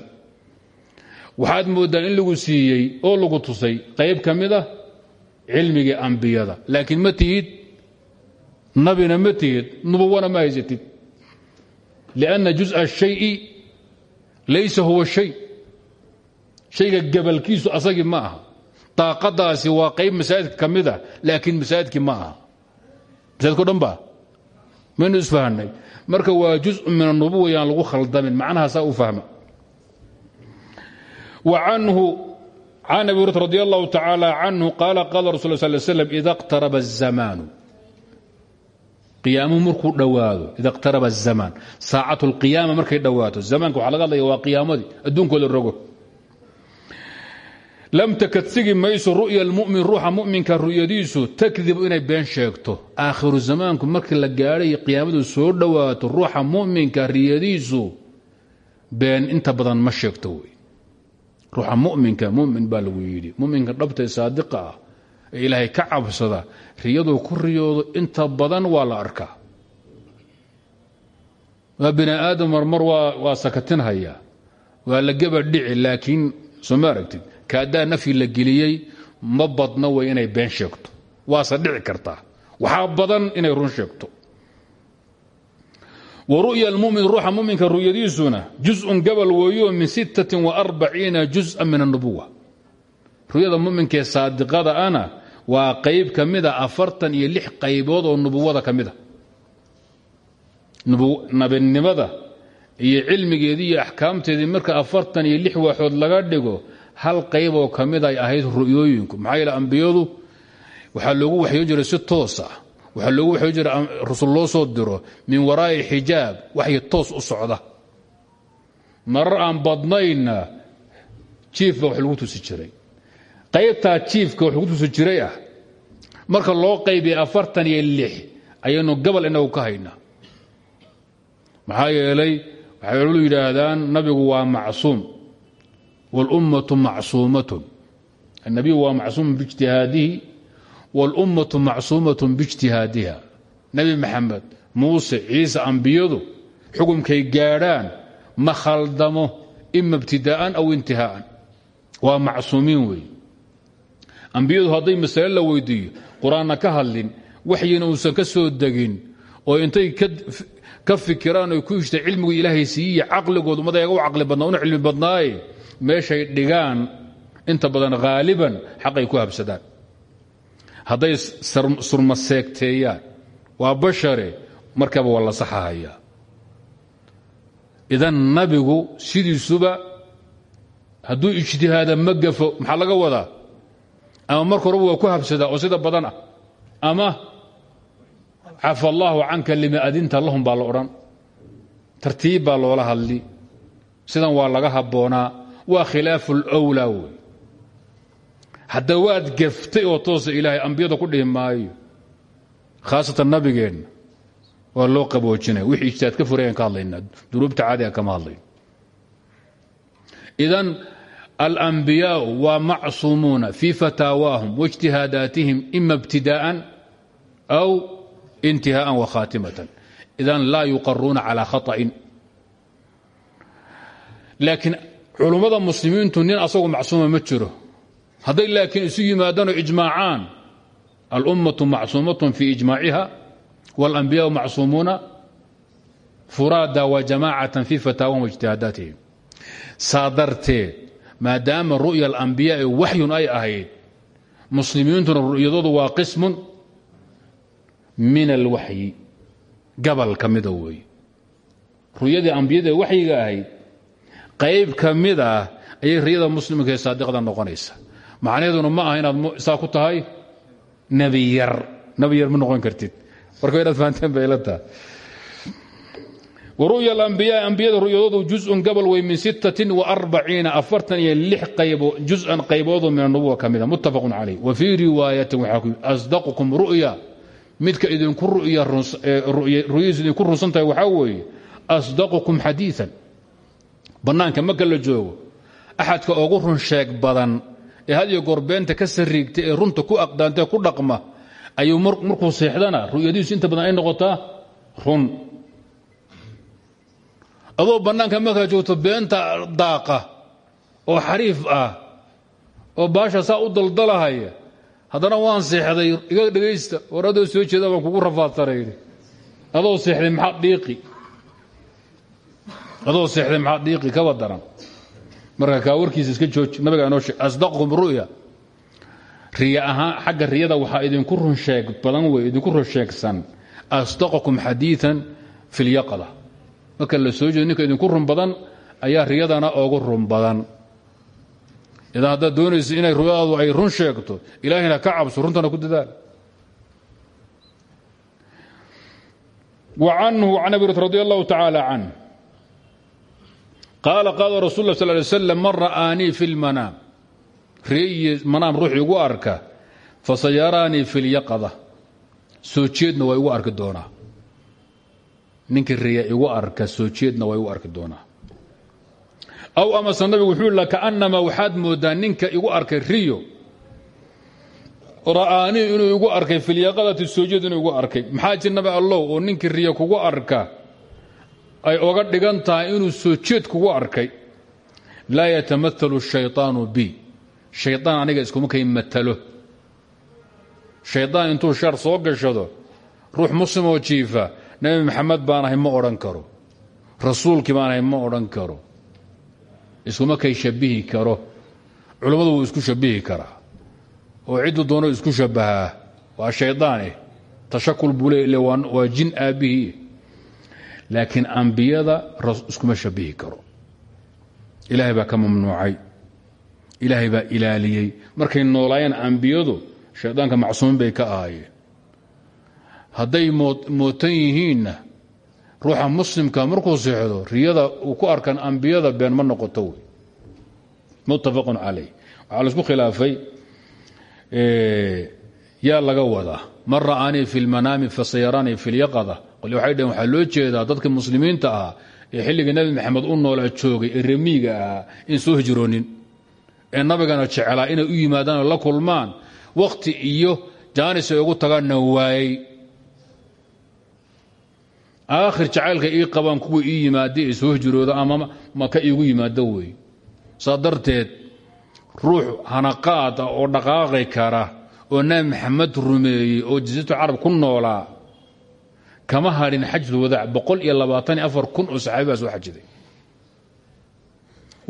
Speaker 1: waxaad mooddaa in lagu siiyey oo lagu tusay qayb ka mid ah cilmigii ambiyada. Laakiin ma tihid nabina ma tihid nubuwana ma haysatid. Lianna jus'a الshayi laysa huwa shay. Shayga gabalkiisu asagii ma aha. Daaqadaasi waa qayb masaajidka ka mid a laakiin masaajidkii ma aha masaajidko dhan ba maynu isfahanay marka waa juz min anubuwa yaan lagu khaldamin macnahaasaa u fahma wa canhu can abi hurata radi allahu tacaala canhu qaala qaala rasul sal slam ida qtaraba الzamaanu qiyaamuhu markuu dhowaado ida qtaraba الzamaan saacatu اlqiyaama markay dhowaato zamaanka waxaa laga hadlaya waa qiyaamadii adduunkoo la rogo lam takadsigi mayso ru'ya almu'min ruuxa mu'minka ru'yadiisu takdibu inay been sheegto. Aakhiru zamaanku markii la gaadhay qiyaamadu soo dhowaato ruuxa mu'minka riyadiisu been inta badan ma sheegto wey. Ruuxa mu'minka mu'min baa lagu yidhi. Mu'minka dhabta ee saadiqa ah ee ilaahay ka cabsada riyaduu ku riyoodo inta badan waa la arkaa. Waa bini aadam marmar waa sakatinhaya. Waa la geba dhici laakiin soo ma aragtid kaadaa nafyi la geliyey ma badno way inay been sheegto. Waase dhici kartaa. Waxaa badan inay run sheegto. Wa ru'ya almumin ruuxa muminka ru'yadiisuna juzun gabal weeyo min juz'an min annubuwa ru'yada muminkaee saadiqada ana waa qayb ka mida afartan iyo lix qaybood oo nubuwada ka mida nabinimada iyo cilmigeedii iyo axkaamteedii marka afartan iyo lix waaxood laga dhigo hal qayboo ka mid ay ahayd ru'yooyinku maxaa yeele ambiyadu waxaa loogu waxyoon jiray si toos ah waxaa loogu waxyoon jiray rusul loo soo diro min waraa'i xijaab waxyi toos u socda. Marar aan badnaynna jiifba wax lagu tusi jiray. Qaybtaa jiifka wax lagu tusi jiray ah marka loo qaybiya afartan iyo lix ayaynu gabal inagu ka haynaa maxaa yeelay waxay culimmadu yidhaahdaan nabigu waa macsuum wاlummatu macsuumatun annabiyu waa macsuum biijtihaadihi wاlummatu macsuumatun biijtihaadiha nebi maxamed muuse ciise ambiyadu xukumkay gaadhaan ma khaldamo ima ibtidaa'an aw intihaa'an waa macsuumiin weeye ambiyadu hadday masale la weydiiyo qur'aanna ka hadlin waxyina uusan ka soo degin oo intay ka fikiraan oy ku ishta cilmigu ilaahay siiye caqligoodu madayaga u caqli badnaa una cilmi badnaaye meeshay dhigaan inta badan haaliban xaqay ku habsadaan. Hadday surmaseegteeyaan waa bashare markaba waa la saxahayaa. Idan nabigu sidiisuba hadduu ijtihaada ma gafo maxaa laga wadaa? Ama marka horeba waa ku habsadaa oo sida badan ah. Ama cafa allaahu canka lima adinta lahum baa la odhan. Tartiib baa loola hadli. Sidan waa laga habboonaa waa khilaafu lwlaa wey hadda waad gaftay oo toosa ilaahay ambiyada ku dhihi maayo. Khaasatan nabigeenna waa loo qaboojinaya wixii ijtihaad ka furayan ka hadlaynaa dunuubta caadiga kama hadlayn. Idan alambiyaau waa macsuumuuna fii fataawaahum waijtihaadaatihim ima ibtidaa'an aw intihaa'an wa khaatimatan. Idan laa yuqaruuna calaa khaطa'in laakiin culummada muslimiintu nin asagu macsuuma ma jiro. Hadday laakiin isu yimaadaanoo ijmaacaan alummatu macsuumatun fii ijmaaciha waاlanbiyaau macsuumuuna furaada wa jamaacatan fii fataawahum waijtihaadaatihim saa darteed maadaama ru'ya alambiyaai waxyun ay ahayd muslimiintuna ru'yadoodu waa qismun min alwaxyi gabal ka mida weeye ru'yadii ambiyada waxyiga ahayd qayb ka mid ah ayay riyada muslimka ee saadiqda noqonaysa. Macnaheeduna ma aha inaad saa ku tahay nebi yar. Nebi yar ma noqon kartid. Marka inaad fahanteen bay ila tahay. Waru'ya ru'yadoodu juzun gabal wey min sittatin waarbaciina afartan iyo lix qaybo juz'an qayboodu min anubuwa ka mida muttafaqun calayh wa fii riwaayatin waxaa ku asdaqukum ru'ya. Midka idinku ru'yadiisu idinku runsan tahay waxaa weeye asdaqukum xadiian bannaanka marka la joogo. Axadka ugu run sheeg badan ee had iyo goor beenta ka sariigta ee runta ku aqdaantee ku dhaqma ayuu markuu seexdana ru'yadiisu inta badan ay noqotaa run. Adoo bannaanka markaa joogto beenta daaqa oo xariif ah oo baasha saa u daldalahaya haddana waan seexday iga dhegaysta war soo jeeda baan kugu rafaadsanayni adoo seexday maxaa dhiiqi adoo seexday maxaa dhiiqi kaba daran marka kaa warkiisa iska jooji nabiga inoo sheeg asdaqhum ru'ya. Riya ahaan xagga riyada waxaa idinku run sheeg badan wey idinku run sheegsan. Asdaqakum xadiian fi lyaqada marka la soo jeedo ninka idinku run badan ayaa riyadana ogu run badan. Idan haddaad doonayso inay ruyadaadu ay run sheegto ilaahayna ka cabso runtana ku dadaal. Wa canhu can abi hurata radi allahu qaala qaala rasul lah sal lay slam man ra'aanii fi lmanaam riyiyo manaam ruux igu arka. Fasayaraanii fi lyaqada soo jeedna waa igu arki doonaa. Ninkii riya igu arka soo jeedna waa igu arki doonaa. Aw amase nabigu wuxuu la kaanama waxaad moodaa ninka igu arkay riyo. Ra'aanii inuu igu arkay filyaqadati soojeed inuu igu arkay. Maxaa jir nabi allow oo ninkii riyo kugu arka ay oga dhigan tahay inuu soo jeed kugu arkay laa yatamaalu shayطaanu bi. Shayaan aniga iskuma kay matalo. Shayaan intuu shar soo gashado ruux muslim oo jiifa nabi maxamed baanahay ma odhan karo. Rasuulkii baanahay ma odhan karo. Iskuma kay shabihi karo. Culummadu wuu isku shabihi karaa. Oo cidduu doono isku shabahaa. Waa shaydaane eh. tashakul buu le waa jin aabbihii laakiin ambiyada iskuma shabihi karo. Ilaahay baa ka mamnuucay. Ilaahay baa ilaaliyey. Markay noolaayeen ambiyadu shaydaanka macsuumin bay ka ahaayeen. Hadday mootan yihiinna ruuxa muslimka markuu seexdo riyada uu ku arkan ambiyada been ma noqoto wey. Muttafaqun calayh. Waxaa la isku khilaafay yaa laga wadaa. Man ra'aanii fi lmanaami fasayaraanii fi lyaqada qole waxay dhaheen waxaa loo jeedaa dadka muslimiinta ah ee xilligii nebi maxamed u noolaa joogay ee remiiga ahaa in soo hijroonin ee nabigana jecelaa inay u yimaadaan oo la kulmaan. Wakhti iyo jaanis ay ugu tagaanna waayey. Aakhir jacaylka ii qabaan kuwa ii yimaada ee soo hijrooda ama maka iigu yimaado wey? Saa darteed ruux hanaqaad ah oo dhaqaaqi kara oo nabi maxamed rumeeyey oo jasiiratu carab ku noolaa kama hadhin xajul wadaac boqol iyo afar kun oo saxaabi baa soo xajiday.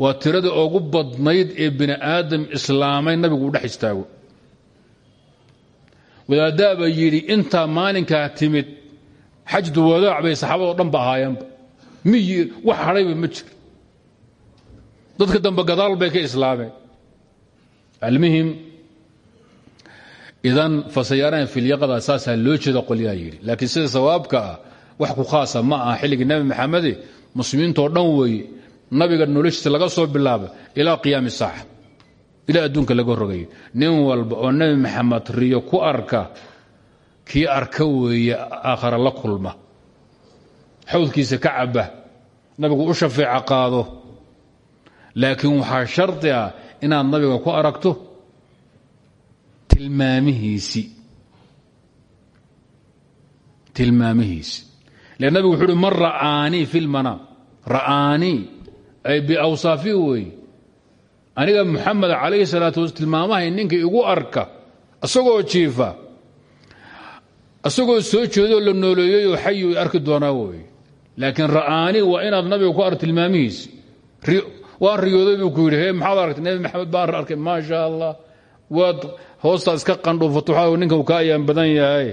Speaker 1: Waa tirada ugu badnayd ee bini aadam islaamay nabigu u dhex istaago. Wadaadaaba yidhi intaa maalinkaa timid xajdu wadaac bay saxaabado dhan ba ahaayeenba. Miyi wax hadhayba ma jir dadka dambe gadaal bay ka islaameen. Almuhim idan fasayaaraan filyaqada saasaa loo jeeda qolyaa yidhi. Laakiin sida sawaabka ah wax ku khaasa ma aha xilligii nebi maxamede muslimiintoo dhan weeye nabiga noloshiisa laga soo bilaaba ilaa qiyaami saaxa. Ilaa adduunka laga rogay nin walba oo nebi maxamed riyo ku arka kii arka weeye aakhara la kulma. Xawdkiisa ka caba nabigu u shafeeca qaado. Laakiin waxaa shardi ah inaad nabiga ku aragto tilmaamihiisi. Tilmaamihiisi. Le nabigu wuxuu uhi man ra'aanii fi lmanaam ra'aanii ay biawsaafi weeye aniga muxamed calayhi salaatu wasala tilmaamahay ninka igu arka isagoo jiifa isagoo soo jeedoo la nooleeyeyoo xayu arki doonaa weye laakiin ra'aanii waa inaad nabiga ku ark tilmaamihiisi. Waan riyooday buu ku yidhi he maxaad aragtay? Nebi maxamed baan arkay maa sha allah. Waad hoostaad iska qandhuufato waxaa ninka uu ka ayaan badan yahay.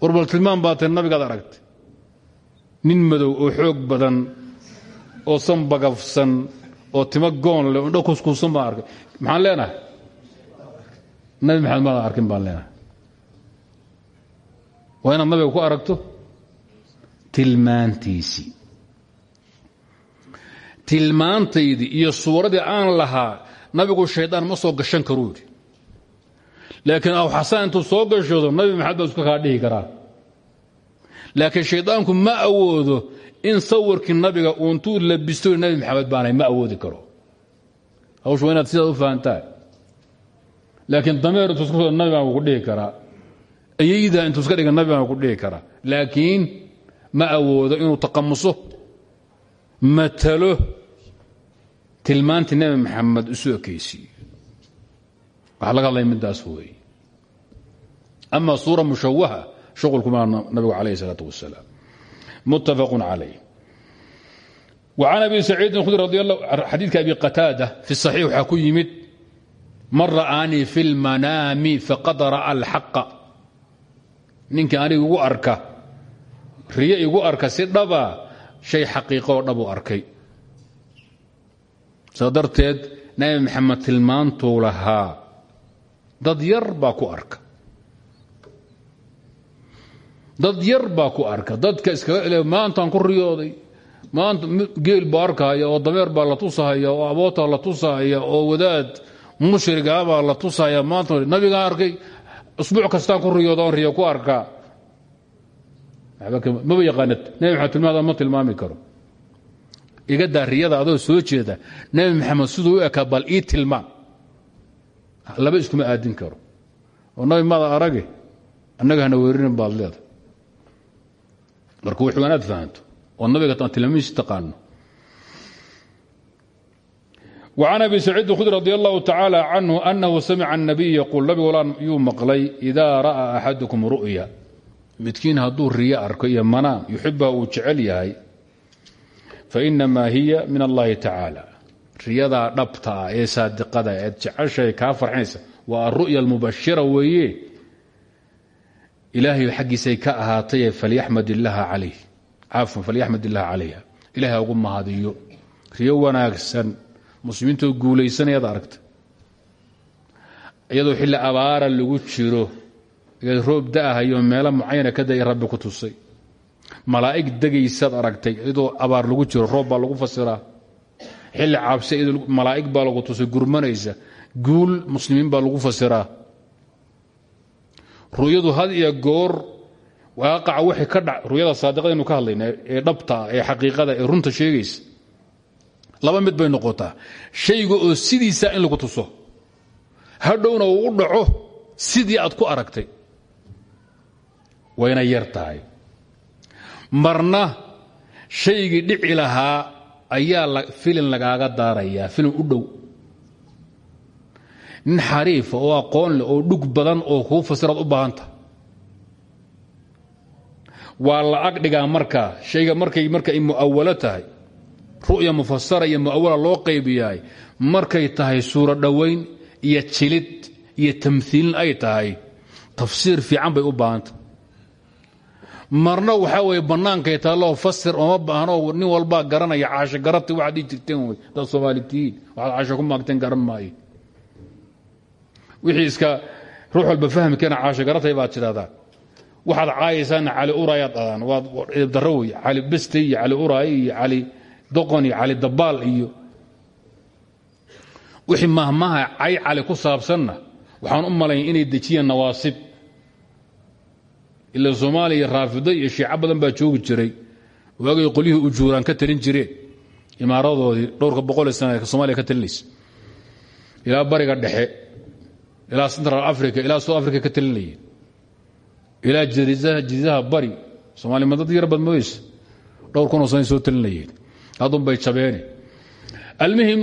Speaker 1: Warbal tilmaam baa tahay nabigaad aragtay. Nin madow oo xoog badan oo san bagafsan oo timo goon leh oo dho kuskuusan baan arkay. Maxaan leenahay? Nabi maxamed maadan arkin baan leenahay. Waa inaad nabiga ku aragto? Tilmaantiisii tilmaantaydii iyo suuradii aan lahaa nabigu shaydaan ma soo gashan karuu yidhi laakiin aw xasaan intuu soo gashado nabi maxamed baa iska kaa dhihi karaa. Laakiin shaydaanku ma awoodo in sawirkii nabiga uuntuu labisto nabi maxamed baanay ma awoodi karo. Hawshu waa inaad sidaad u fahantaan laakiin dameer intuu iska nabi baan ku dhihi karaa. Ayayda intuu iska dhiga nabi baan ku dhihi karaa. Laakiin ma awoodo inuu taqamuso matalo tilmaantii nebi maxamed isu ekaysiiyo waxaa laga hadlaya middaas weeye ama suura mushawaha shuqulkumaa nabigu calayh isalaatu wasalaam muttafaqun calayh وcan abi saciidin khudri radi xadiidka abi qataada fi صaxiix waxaa ku yimid man ra'aanii fi اlmanaami faqad ra'a alxaqa ninka aniga igu arka riyo igu arka si dhaba shay xaqiiqoo dhabu arkay saa darteed nabi maxamed tilmaantuu lahaa dad yar baa ku arka. Dad yar baa ku arka. Dadka iskaga ele maantaan ku riyooday maanta geel baa arkahaya oo dameer baa la tusahaya oo aboota la tusahaya oo wadaad mushrigaa baa la tusahaya maanta nabigaan arkay usbuuc kastaan ku riyooda on riyo ku arkaa maba yaqaanad nabi tilmaada ma tilmaami karo. Iga daa riyada adoo soo jeeda nabi maxamed siduu u ekaa bal ii tilmaam laba iskuma aadin karo oo nabi maada arage annaga hana weerinin baad leeda marka wuxuu inaad fahanto oo nabiga aan tilmaamihiisi taqaano وعن أبي سعيد الخdري رضي الله تعالى عنه أنه سمع النبي يقول nabig yuu maqlay إذا رأى أحadكم رؤيا midkiin hadduu riyo arko iyo manaam yuxiba uu jecel yahay faإنما hiya min الlahi تaعالى riyadaa dhabta ah ee saadiqada eed jeceshae kaa farxinaysa waa aru'ya almubashira weeye. Ilaahay xaggiisay ka ahaatayee falyaxmad illaaha calayh. Caafan falyaxmad illaaha calayha. Ilahay ugu mahadiyo. Riyo wanaagsan. Muslimiintoo guulaysanayaad aragta iyadoo xilli abaara lagu jiro eed roob da'ahayo meelo mucayana ka da'ay rabbi ku tusay. Malaa'ig degaysaad aragtay iyadoo abaar lagu jiro roob baa lagu fasiraa xilli cabsi malaa'ig baa lagu tusay gurmanaysa. Guul muslimiin baa lagu fasiraa. Ru'yadu had iyo goor waaqaca waxay ka dhac ru'yada saadiqadaynu ka hadlayna ee dhabta ah ee xaqiiqada ee runta sheegaysa. Laba mid bay noqotaa. Shayga oo sidiisa in lagu tuso. Hadhowna uu u dhaco sidii aad ku aragtay. Wayna yar tahay. Marna shaygii dhici lahaa ayaa filin lagaaga daarayaa filin u dhow. Nin xariifa oo aqoon leh oo dhug badan oo kuu fasiraad u baahanta. Waa la ag dhigaa markaa shayga markay marka ay mu'awalo tahay. Ru'ya mufasara iyo mu'awala loo qaybiyahay markay tahay suuro dhowayn iyo jilid iyo tamhiilin ay tahay tafsiir fiican bay u baahanta marna waxaa weeye bannaankay taalloo fasir ooma baahno nin walbaa garanaya caasho garati waxaad ii jirteen wey dad soomaalitihiin waxaad caasho ku maagteen garan maayo. Wixii iska ruux walba fahmi keena caasho garatay baad tidhahdaa waxaad caayaysaana cali uraayaad dhadaan waad daro wey cali beste iyo cali uraaye cali doqon cali dabaal iyo wixii mahmaha cay cali ku saabsanna waxaan u malaya inay dejiyeen nawaasib ila soomaaliya raafido iyo shiico badan baa joogi jiray. Waagay qolyihii ujuuraan ka talin jireen. Imaaradoodii dhowrka boqol sana somaaliya ka talinaysa ilaa bariga dhexe ilaa central africa ilaa south africa ka talinayeen ilaa jadiidaha bari somaaliya ma dad yar bad moyse dhowr kunoo sana soo talinayeen haddun bay jabeene almuhim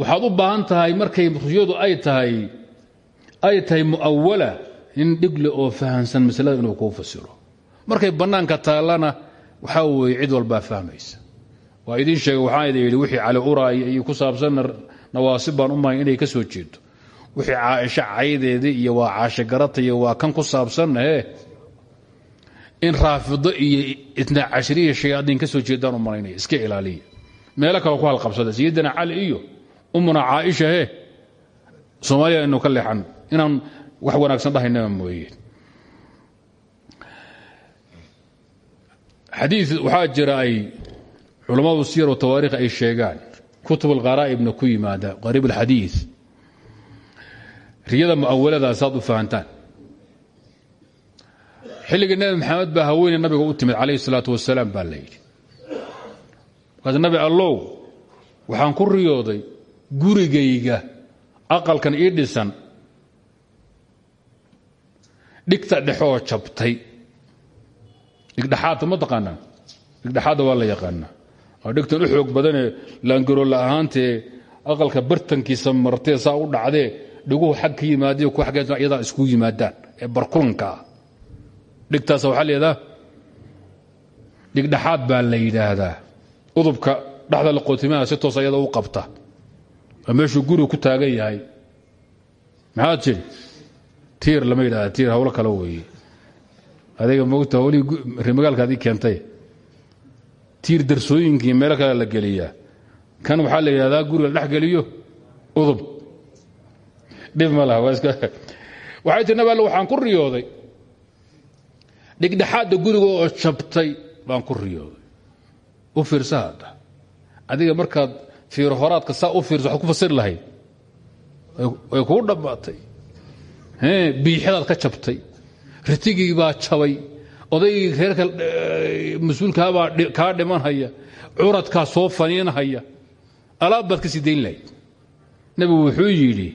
Speaker 1: waxaad u baahan tahay markay ruyadu ay tahay ay tahay mu'awala nin dhigle oo fahamsan masalada inuu kuu fasiro. Markay bannaanka taallana waxaa weeye cid walbaa fahmaysa. Waa idiin sheegay waxaan idin yidhi wixii cali uraaya iyo ku saabsanna nawaasib baan inay ka soo jeedo wixii caaisho caydeedii iyo waa caasho garata iyo waa kan ku saabsanna hee in raafido iyo itna cashriya shayaadiin ka soo jeedaan u malaynaya iska ilaaliya. Meelo kale ku halqabsada sayidina cali iyo umuna caaisha hee soomaaliya aynu ka leexan inaan wax wanaagsan dhahaynaba mooye. Xadii waxaa jira ay culammadu siyar o tawaarikh ay sheegaan. Kutub alqaraa'ibna ku yimaada qariib alxadiid riyada mu'awaladaas aad u fahantaan. Xilligii nebi maxamed baa haweeney nabiga u timid calayhi salaatu wasalaam baa la yidhi. Nabi allow waxaan ku riyooday gurigayga aqalkan ii dhisan dhigta dhexoo jabtay. Dhigdhexaadta ma taqaanaa? Dhigdhexaadda waa la yaqaanaa. Waa dhigtan u xoog badanee laangaroola ahaantee aqalka bartankiisa martee saa u dhacdee dhiguhu xag ka yimaadiyo ku agg iyadaa isku yimaadaan ee barkulanka ah. Dhigtaas waxaa leedaa baa la yidhaahdaa. Udubka dhexda laqootimaha si toos ayada u qabta. Oo meeshuu gurigu ku taagan yahay. Maxaad jiri tiir lama yidhahda tiir hawlo kale adiga mogta hawlihii rimagaalkaadii keentay. Tiir darsooyinkii meelo kale la geliyaa. Kan waxaa la yidhahdaa guriga la dhex geliyo? Udub. Dhib ma laha waxay tii nabi alle waxaan ku riyooday. Dhigdhexaadda guriga oo jabtay baan ku riyooday. U fiirsa hadda. Adiga markaad fiiro horaadka saa u fiirso waxaad ku fasiri lahayd. Way kuu dhammaatay biixadaad ka jabtay. Ritigii baa jabay. Odaygii reerka mas'uulkaabaa kaa dhimanhaya curadkaa soo faniinhaya alaab baad ka sii dayn lahayd. Nebigu wuxuu yidhi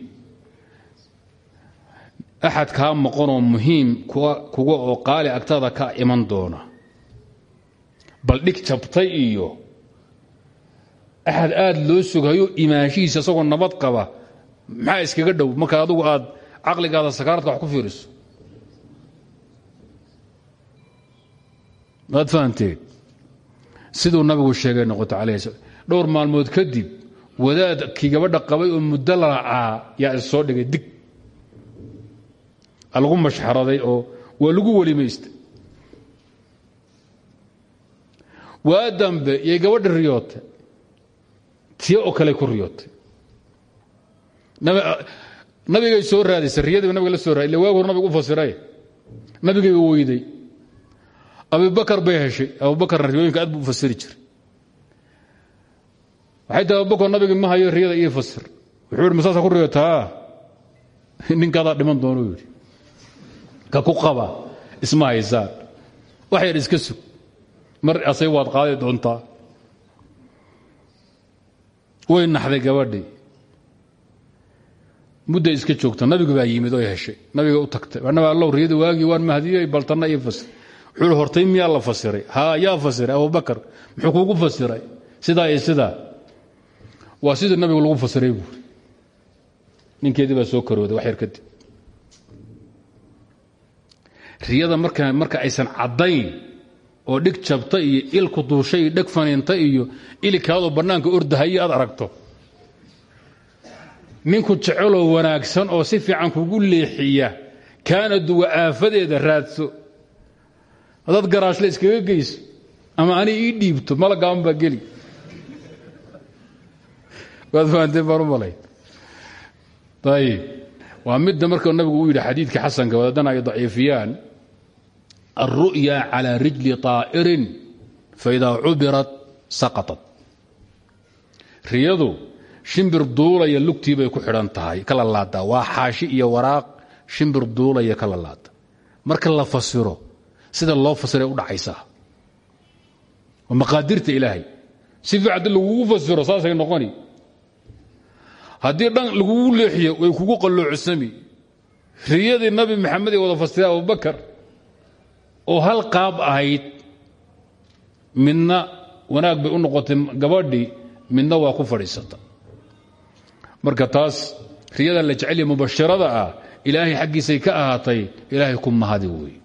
Speaker 1: axad kaa maqanoo muhiim kuga oo qaali agtaada ka iman doona. Bal dhig jabtay iyo axad aad loo sugayo imaanshihiisa isagoo nabad qaba maxaa iskaga dhow? Marka adugu aad caqligaada sakaaradka wax ku fiiriso. Waad fahamteed siduu nabigu sheegay noqoto calayh sl dhowr maalmood kadib wadaadkii gabadha qabay oo muddo laracaa yaa is soo dhigay dig. Lagu mashxaraday oo waa lagu welimaystay waa dambe yay gabadha riyootay. Tiyo oo kale ku riyootay nabigay soo raadisay riyadiiba nabiga la soo raadiy illa waag hor u fasiray nabigayga weyday. Abubakar bay heshay. Abubakarna riyooyinka aad buu u fasiri jiray. Waxay tahay ma hayo riyada ii fasir wuxuu yidhi ku riyootaa ninkaadaa dhiman doonuu yidhi. Ka ku qaba isma haysaan. Wax yar iska sug. Mar asay waad qaadi doontaa. Way naxday gabadhii mudday iska joogta nabigu baa yimid oo heshay nabiga u tagtay anaba allow riyada waagii waan mahdiyey baltanna ii fasir wuxuu hortay miyaa la fasiray haa yaa fasiray abubakar muxuu kuugu fasiray sidaa iyo sidaa waa sidii nabigu lagu fasiray buuri ninkeedii baa soo karooday wax yar kadib riyada marka aysan caddayn oo dhig jabta iyo ilku duushay dheg faniinta iyo ilikaadoo bannaanka ordahaye aad aragto ninku jeceloo wanaagsan oo si fiican kugu leexiya kaana duwa aafadeeda raadso haddaad garaashle iskaga geyso ama ani ii dhiibto malagaaban baa geli waad fahanteen baan u malay ayib waa midda marka nabigu uu yidhi xadiidkii xasanka wadaadana ay daciifiyaan alru'ya calى rijli طaa'irin faidaa cubirat saqaطat riyadu shimbir duulaya lugtii bay ku xidhan tahay kala laadaa waa xaashi iyo waraaq shimbir duulaya kala laada marka la fasiro sida loo fasiray u dhacaysaa waa maqaadirta ilaahay. Si fiican haddii lagugu fasiro saasay noqoni. Haddii dhan lagugu leexiyo way kugu qalloocsami riyadii nabi maxamed ee wada fasiray abubakar oo hal qaab ahayd midna wanaag bay u noqotay gabadhii midna waa ku fadhiisata marka taas riyada la jeceliya mubashirada ah ilaahay xaggiisay ka ahaatay ilaahay ku mahadi wey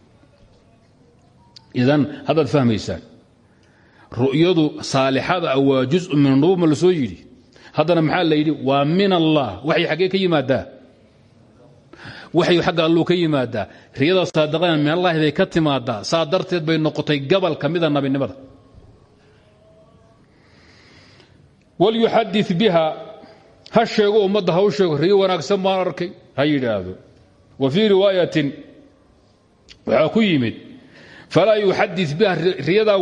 Speaker 1: idan haddaad fahmaysaan ru'yadu saalixada ah waa juزu min anubuuma la soo yidhi? Haddana maxaa la yidhi? Waa min allah. Waxay xaggee ka yimaadaa? Waxay xagga alluu ka yimaadaa? Riyada saadiqana min allahi bay ka timaadaa? Saa darteed bay noqotay gabal ka mida nabinimada. Walyuxadi biha ha sheego ummadda ha u sheego riyo wanaagsan baan arkay ha wa fii riwaayatin waxaa ku yimid falaa yuxadi biha riyadaa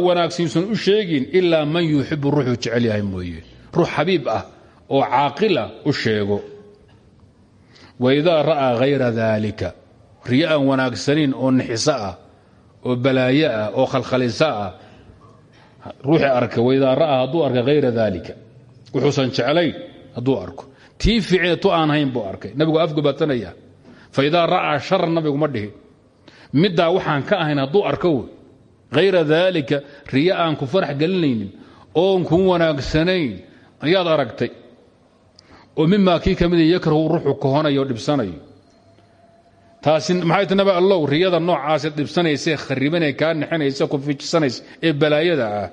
Speaker 1: u sheegin ilaa man yuxibu ruuxuu jecel yahay mooye. Ruux xabiib ah oo caaqila u sheego. Waidaa ra'aa hayra daalika riyo aan wanaagsanayn oo nixiso ah oo balaayo ah oo khalkhaliso ah ruuxii arka. Waidaa ra'aa hadduu arka hayra daalika wuxuusan jeclayn hadduu arko. Tii fiicne tu aan hayn buu arkay. Nabigu afgobaatanaya fa idaa ra'aa sharan nabigu ma dhihin middaa waxaan ka ahayn hadduu arko wey hayra daalika riyo aan ku farax gelinaynin oon ku wanaagsanayn ayaad aragtay. Oo mimaa kii ka mida yakrahu ruuxu kohanayo o dhibsanayo. Taasi maxay ta nabi allow riyada noocaase dhibsanaysae kharibanee kaa nexinaysa ku fijisanaysa ee balaayada ah.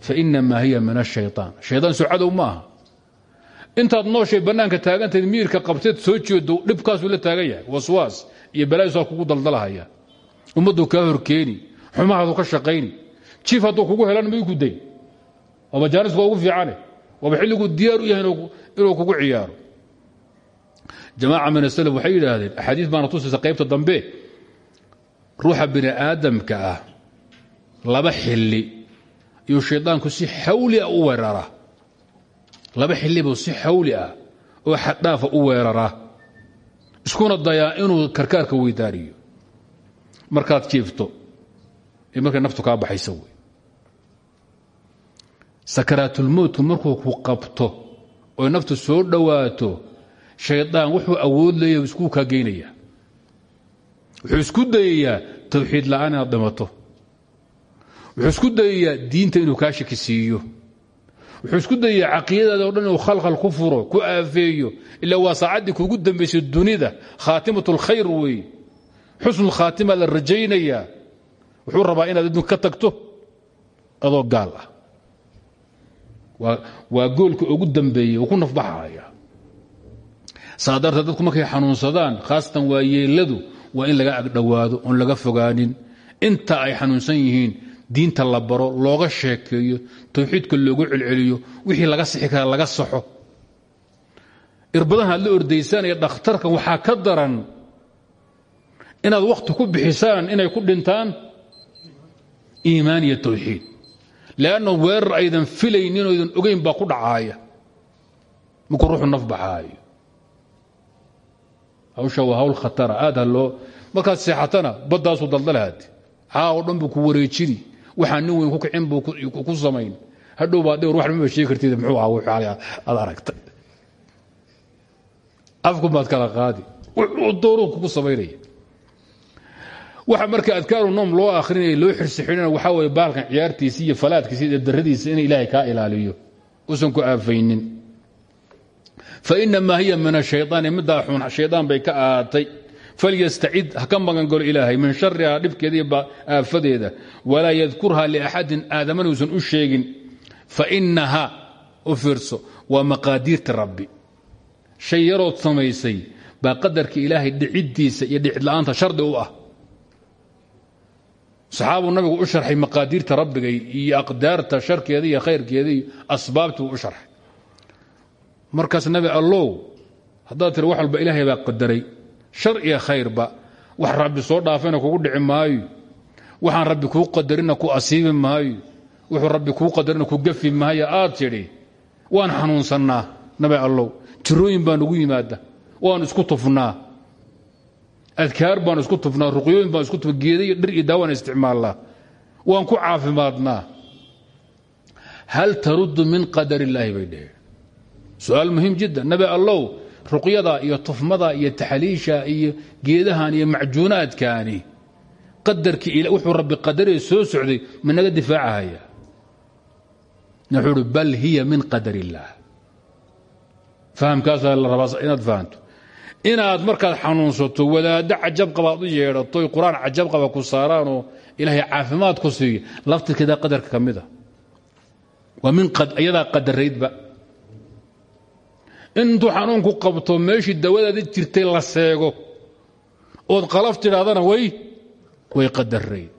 Speaker 1: Fa inamaa hiya min ashayطaan shayطaan soo cadow ma aha intaad nooshay bannaanka taagantayd miirka qabteed soo jeedo dhibkaasuu la taagan yahay waswaas iyo balaayisaa kugu daldalahaya. Ummaddu kaa horkeeni. Xumahaadu ka shaqayni. Jiif hadduu kugu helan may ku day waaba jaanisku waa ugu fiicane waaba xilliguu diyaar u yahay inuu kugu ciyaaro? Jamaaca min aslf waxay yidhaahdeen axaadiis baana tusaysa qaybta dambe. Ruuxa bini aadamka ah laba xili iyuu shaydaanku si xawli ah u weeraraa laba xillibuu si xawli ah oo xaddhaafa u weeraraa iskuna dayaa inuu karkaarka weydaariyo. Markaad jiifto ee markay naftu kaa baxaysa wey. Sakaraatulmowtku markuu ku qabto oy naftu soo dhowaato shaydaan wuxuu awood leeya iskuu kaa geynaya wuxuu isku dayayaa towxiid la'aan inaad dhimato. Wuxuu isku dayayaa diinta inuu kaa shaki siiyo wuxuu isku dayayaa caqiidadaada o dhan inuu khalkhal ku furo ku aafeeyo ilaa waa saacaddii kuugu dambaysay dunida khaatimat اlkhayr weeye xusnu khaatima la rajaynayaa. Wuxuu rabaa inaad adduunka ka tagto adoo gaal ah. Waa goolka ugu dambeeyey uu ku nafbaxaya saa darteed dadku markay xanuunsadaan khaasatan waa yeeladu waa in laga agdhowaado oon laga fogaanin. Inta ay xanuunsan yihiin diinta la baro looga sheekeeyo towxiidka loogu celceliyo wixii laga sixi kara laga saxo irbadaha ad la ordaysanaya dhakhtarkan waxaa ka daran inaad wakhti ku bixisaan inay ku dhintaan iimaan iyo towxiid leanna weerar aydan filaynin oo aydan ogeyn baa ku dhacaaya. Markuu ruuxu naf baxaayo? Hawsha waa hawl khatara aad haloo markaad seexatana baddaasuu daldalhaad caa oo dhan buu ku wareejini waxaa nin weyn ku kicin buu ku samayn. Hadhow baa dhewr wax maba sheegi kartid muxuu ahaa wuxuu aad aragtay. Afku baad kala qaadi. Wuxuu dooruu kugu samaynaya. Waxa marka adkaaru noom loo akhrinaya loo xirsi xidhina waxaa weeye baalkan ciyaartiisa iyo falaadkiisa iyo darradiisa in ilaahay kaa ilaaliyo. Usan ku aafaynin. Fainamaa hiya min ashayطaani middaa xun shaydaan bay ka ahaatay falyastacid ha ka magangalo ilaahay min sharihaa dhibkeeda iyo aafadeeda walaa yadkurha liaxadin aadamana uusan u sheegin fainaha u fiirso waa maqaadiirta rabbi shay yarood samaysay baa qadarka ilaahay dhiciddiisa iyo dhicidla'aanta shardi u ah saxaabuu nabigu u sharxay maqaadiirta rabbigay iyo aqdaarta sharkeeda iyo khayrkeeda iyo asbaabtii u sharxay markaas allow haddaad tiri wax walba ilaahay baa shar iyo khayrba. Wax rabbi soo dhaafayna kugu dhici maayo. Waxaan rabbi kuu qadarina ku asiibi maayo. Wuxuu rabbi kuu qadarina ku gafi maayo aad tidhi. Waan xanuunsannaa nabi allow. Jirooyin baan ugu yimaada waan isku tufnaa. Adkaar baan isku tufnaa. Ruqyooyin baan isku tufna geeda dhir iyo daawaan isticmaalnaa. Waan ku caafimaadnaa. Hal taruddu min qadar illaahi bay dheheen su'aal muhiim jiddan nabi allow ruqyada iyo tufmada iyo taxliisha iyo geedahan iyo macjuunaadkaani qadarkii wuxuu rabbi qadaree soo socday ma naga difaacahaya. Bal hiya min qadar illaah fahamkaasaa la rabaa inaad fahanto inaad markaad xanuunsato wadaaddo cajabqabaad u yeedhato qur'aan cajabqaba ku saaraanoo ilaahay caafimaad ku siiyo laftirkeeda qadarka ka mida waa min iyadaa qadaraydba intuu xanuunku qabto meeshii dawadaada jirtay la seego. Ood qalaf tidhaahdana way way qadarayd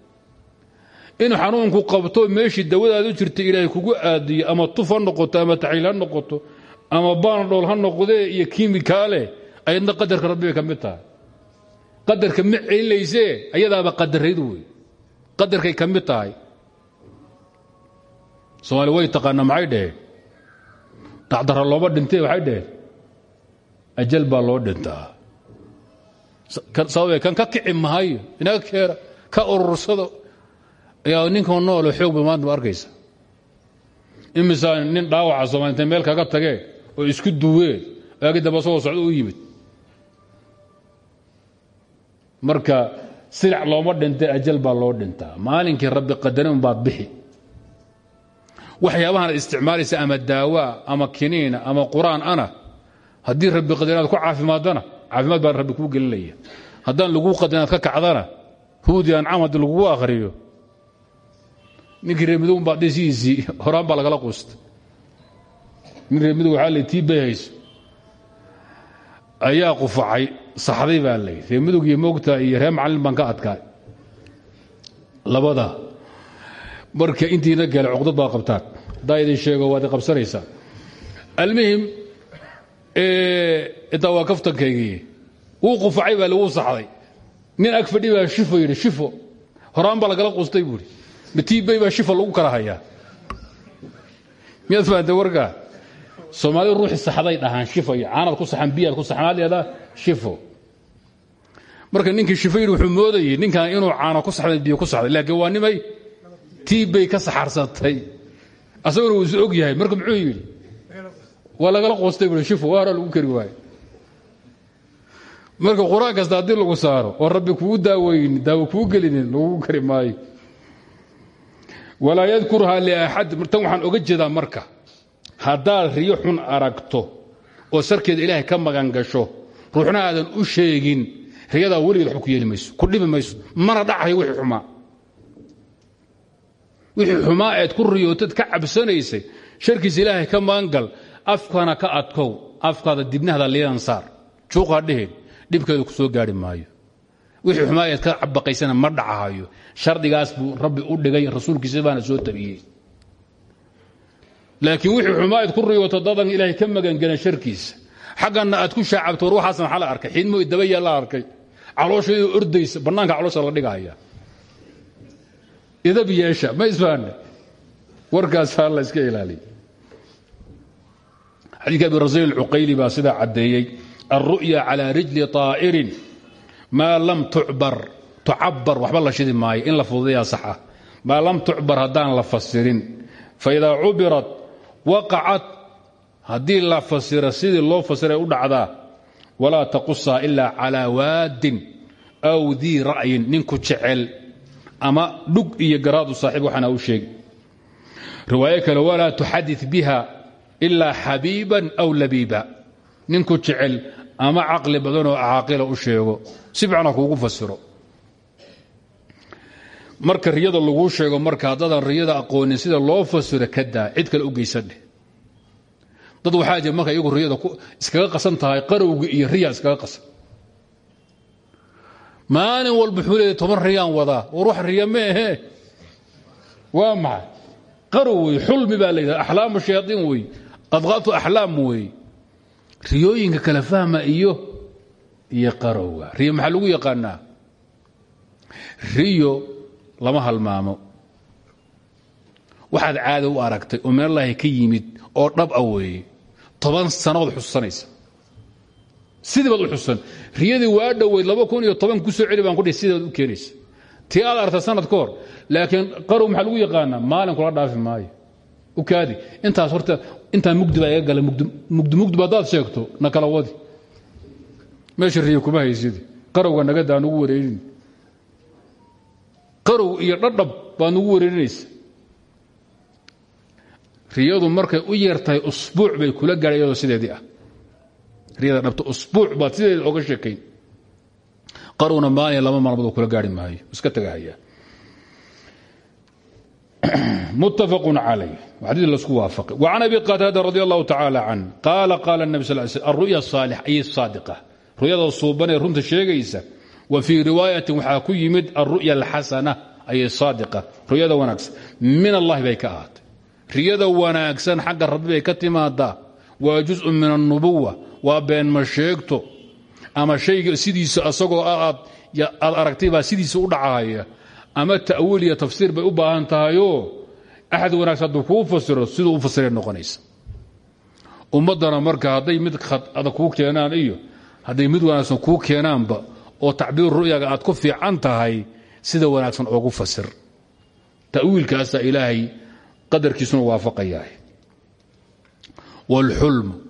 Speaker 1: in xanuunku qabto meeshii dawadaadu jirtay ilaahay kugu aadiyo ama tuf ha noqoto ama taxliil ha noqoto ama baandhool ha noqdee iyo kimikaale ayadna qadarka rabbibay ka mid tahay. Qadarka ma celinaysee ayadaaba qadarayd wey. Qadarkay ka mid tahay. Soomaali way taqaana maxay dhaheen dhacdara looma dhintee waxay dhaheen ajal baa loo dhintaa. Sababee kan ka kici mahayo inaga keera ka urursado ayaa ninkan noolo xoogba maanta ma arkaysa. Imisaa nin dhaawaca soomali intay meel kaga tagee oo isku duween waagi damba soo socdo u yimid. Marka silic looma dhintay ajal baa loo dhintaa. Maalinkii rabbi qadarin baad bixi waxyaabahan ad isticmaalaysa ama daawaa ama kiniina ama qur'aan ana haddii rabbi qadar inaad ku caafimaadana caafimaad baa rabbi kuu gelinaya. Haddaan laguu qadar inaad ka kacdana huudi ancam haddii lagugu akhriyo ninkii reemidow baa dhisihiisii horaan baa lagala quusta nin reemidow waxaa lay tii bay hayso. Ayaa qufacay saxday baa lay reemidowg iyo moogta iyo ree macallin baan ka adkaay. Labada marka intiina gale cuqdad baa qabtaan. Haddaa idin sheego waad i qabsanaysaa. Almuhim intaa waa kaftankaygii wuu qufacay baa laguu saxday. Nin ag fadhi baa shifo yidhi shifo horaan baa lagala quustay buuhi matiibbay baa shifa lagu kala hayaa. Miyaad fahamtay warkaa soomaalida ruuxi saxday dhahaan shifo iyo caanaad ku saxan biyaad ku saxan leedaa shifo. Marka ninkii shifo yidhi wuxuu moodayey ninkan inuu caano ku saxday biyo ku saxday laakiin waa nimay tiibbay ka saxarsatay. Asaguna wuu is og yahay. Marka muxuu yidhi? Waa lagala quustay buui shifo lagu kari waayo. Marka qur'aan lagu saaro oo rabbi kuu daaweyni daawo kuu gelinin lagugu kari maayo. Walaa yadkurhaa liaxad. Tan waxaan oga jeedaa marka. Haddaad riyo xun aragto oo sarkeeda ilaahay ka magan gasho ruuxna aadan u sheegin riyadaa weligeed waxba ku yeeli mayso ku dhibi mayso mana dhacayo wixii xumaa wixii xumaa eed ku riyootad ka cabsanaysay sharkiisa ilaahay ka magangal afkana ka adkow afkaada dibnahda liidan saar. Juuqaa dheheen dhibkeedu ku soo gaari maayo. Wixii xumaa eed ka baqaysana ma dhacahayo shardigaas buu rabbi u dhigay rasuulkiisa baana soo tabiyey. Laakiin wixii xumaa eed ku riyooto dadan ilaahay ka magangelan sharkiisa xagganna aad ku shaacabto war waxaasan waxaa la arkay. Xidmo dabayaa la arkay. Calooshaydoo ordaysa bannaanka caloosha la dhigahaya idab yeesha ma isfahanne warkaasaa la iska ilaaliya xadiidka abi rasiil alcuqayli baa sidaa caddeeyey alru'ya calaa rijli طaa'irin maa lam tucabar waxba la shidi maayo in la fududayaa saxa. Maa lam tucbar haddaan la fasirin. Faidaa cubirat waqacat haddii la fasira sidii loo fasiray u dhacdaa walaa taqusaa ilaa calaa waadin aw dii ra'yin ninku jecel ama dhug iyo garaadu saaxiib waxaana u sheegi riwaayo kale walaa tuxadi biha ilaa xabiiban aw labiiba. Ninku jecel ama caqli badanoo caaqila u sheego si fiicana kuugu fasiro marka riyada laguu sheego marka haddaadan riyada aqoonin sida loo fasiro ka daa cid kale u geysadheh dad waxaa jira marka iyagu riyada iskaga qasan tahay qarowgi iyo riya iskaga qasan maalin walba wuxuu leeya toban riyaan wadaa wax riya ma ahee waa maxay? Qarow wey xulmi baa la yidhahda axlaamu shayaaiin wey adqaatu axlaam wey riyooyinka kala fahma iyo iyo qarowga. Riyo maxaa lagu yaqaanaa? Riyo lama halmaamo. Waxaad caada u aragtay oo meelallahi ka yimid oo dhab a weeye. Toban sannadood xusuusanaysa sidii baad u xusuusan riyadii waa dhoweyd laba kun iyo toban ku soo celi baan kudhi sidaad u keenaysa tii aad aragta sanad ka hor laakiin qarow maxaa lagu yaqaanaa maalin kula dhaafi maayo. U kaadi. Intaas horta intaa mugdi baa iga gala. Mugdi mugdiba haddaad sheegto na kala wadi. Meesha riyo kuma haysidi qarowga nagadaa nugu wareerin. Qarow iyo dhadhab baa nugu wareerinaysa riyadu markay u yeertahay usbuuc bay kula gaadha iyadoo sideedii ah riyada dhabta usbuuc baad sideeda oga sheekayn qarowna maaliya laba maalmood kula gaari maayo iska tagahaya. Muttafaq calay xadii lasku waafaqay. Wacan abi qataada radi allahu tacaala can qaala qaala nabi sal sl alru'ya asaalix ay saadiqa? Ru'yada suuban ee runta sheegaysa wa fii riwaayatin waxaa ku yimid alru'ya alxasana ay saadiqa. Ruyada wanaagsan. Min allahi bay ka wanaagsan xagga rabbi bay ka timaadaa waa juzun min annubuwa waa beenma sheegto? Ama shayga sidiisa asagoo aad aragtay baa sidiisa u dhacahaya ama ta'wiil iyo tafsiir bay u baahan tahayoo? Axad wanaagsan hadduu kuu fasiro siduu u fasiray noqonaysa. Ummaddana marka hadday mid adag kuu keenaan iyo hadday mid wanaagsan kuu keenaanba oo tacbiir ru'yaga aad ku fiican tahay sida wanaagsan oogu fasir. Ta'wiilkaasaa ilaahay qadarkiisuna waafaqayaah wاlxulm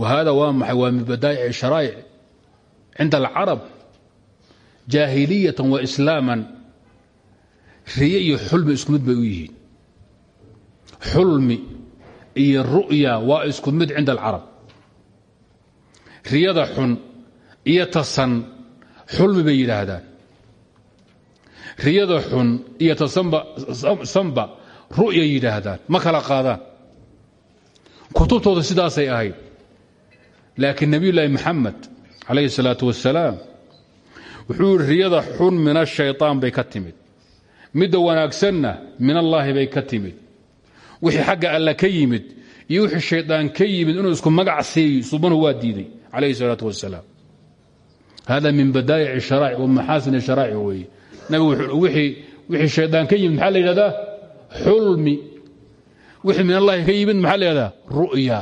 Speaker 1: wahada waa maxay waa min badaa'ic sharaa'ic cinda alcarab jaahiliyatan wa islaaman riye iyo xulmi isku mid bay u yihiin xulmi iyo ru'ya waa isku mid cinda alcarab riyada xun iyo tasan xulmi bay yidhaahdaan riyada xun iyo tasanba ru'ya yidhaahdaan ma kala qaadaan kutubtooda sidaasay ahayd laakiin nebiyulaahi maxamed calayhi salaatu wasalaam wuxuu yidhi riyada xun min ashaytaan bay ka timid. Midda wanaagsanna min allaahi bay ka timid. Wixii xagga alla ka yimid iyo wixii shaydaan ka yimid inuu isku magac siiyo subanu waa diiday calayhi salaatu wasalaam hada min badaa'ic sharaa'ic wa maxaasini sharaa'ic weeye. Nabigu wixii shaydaan ka yimid maxaa la yidhahdaa? Xulmi. Wixii min allaahi ka yimid maxaa la yidhahdaa? Ru'ya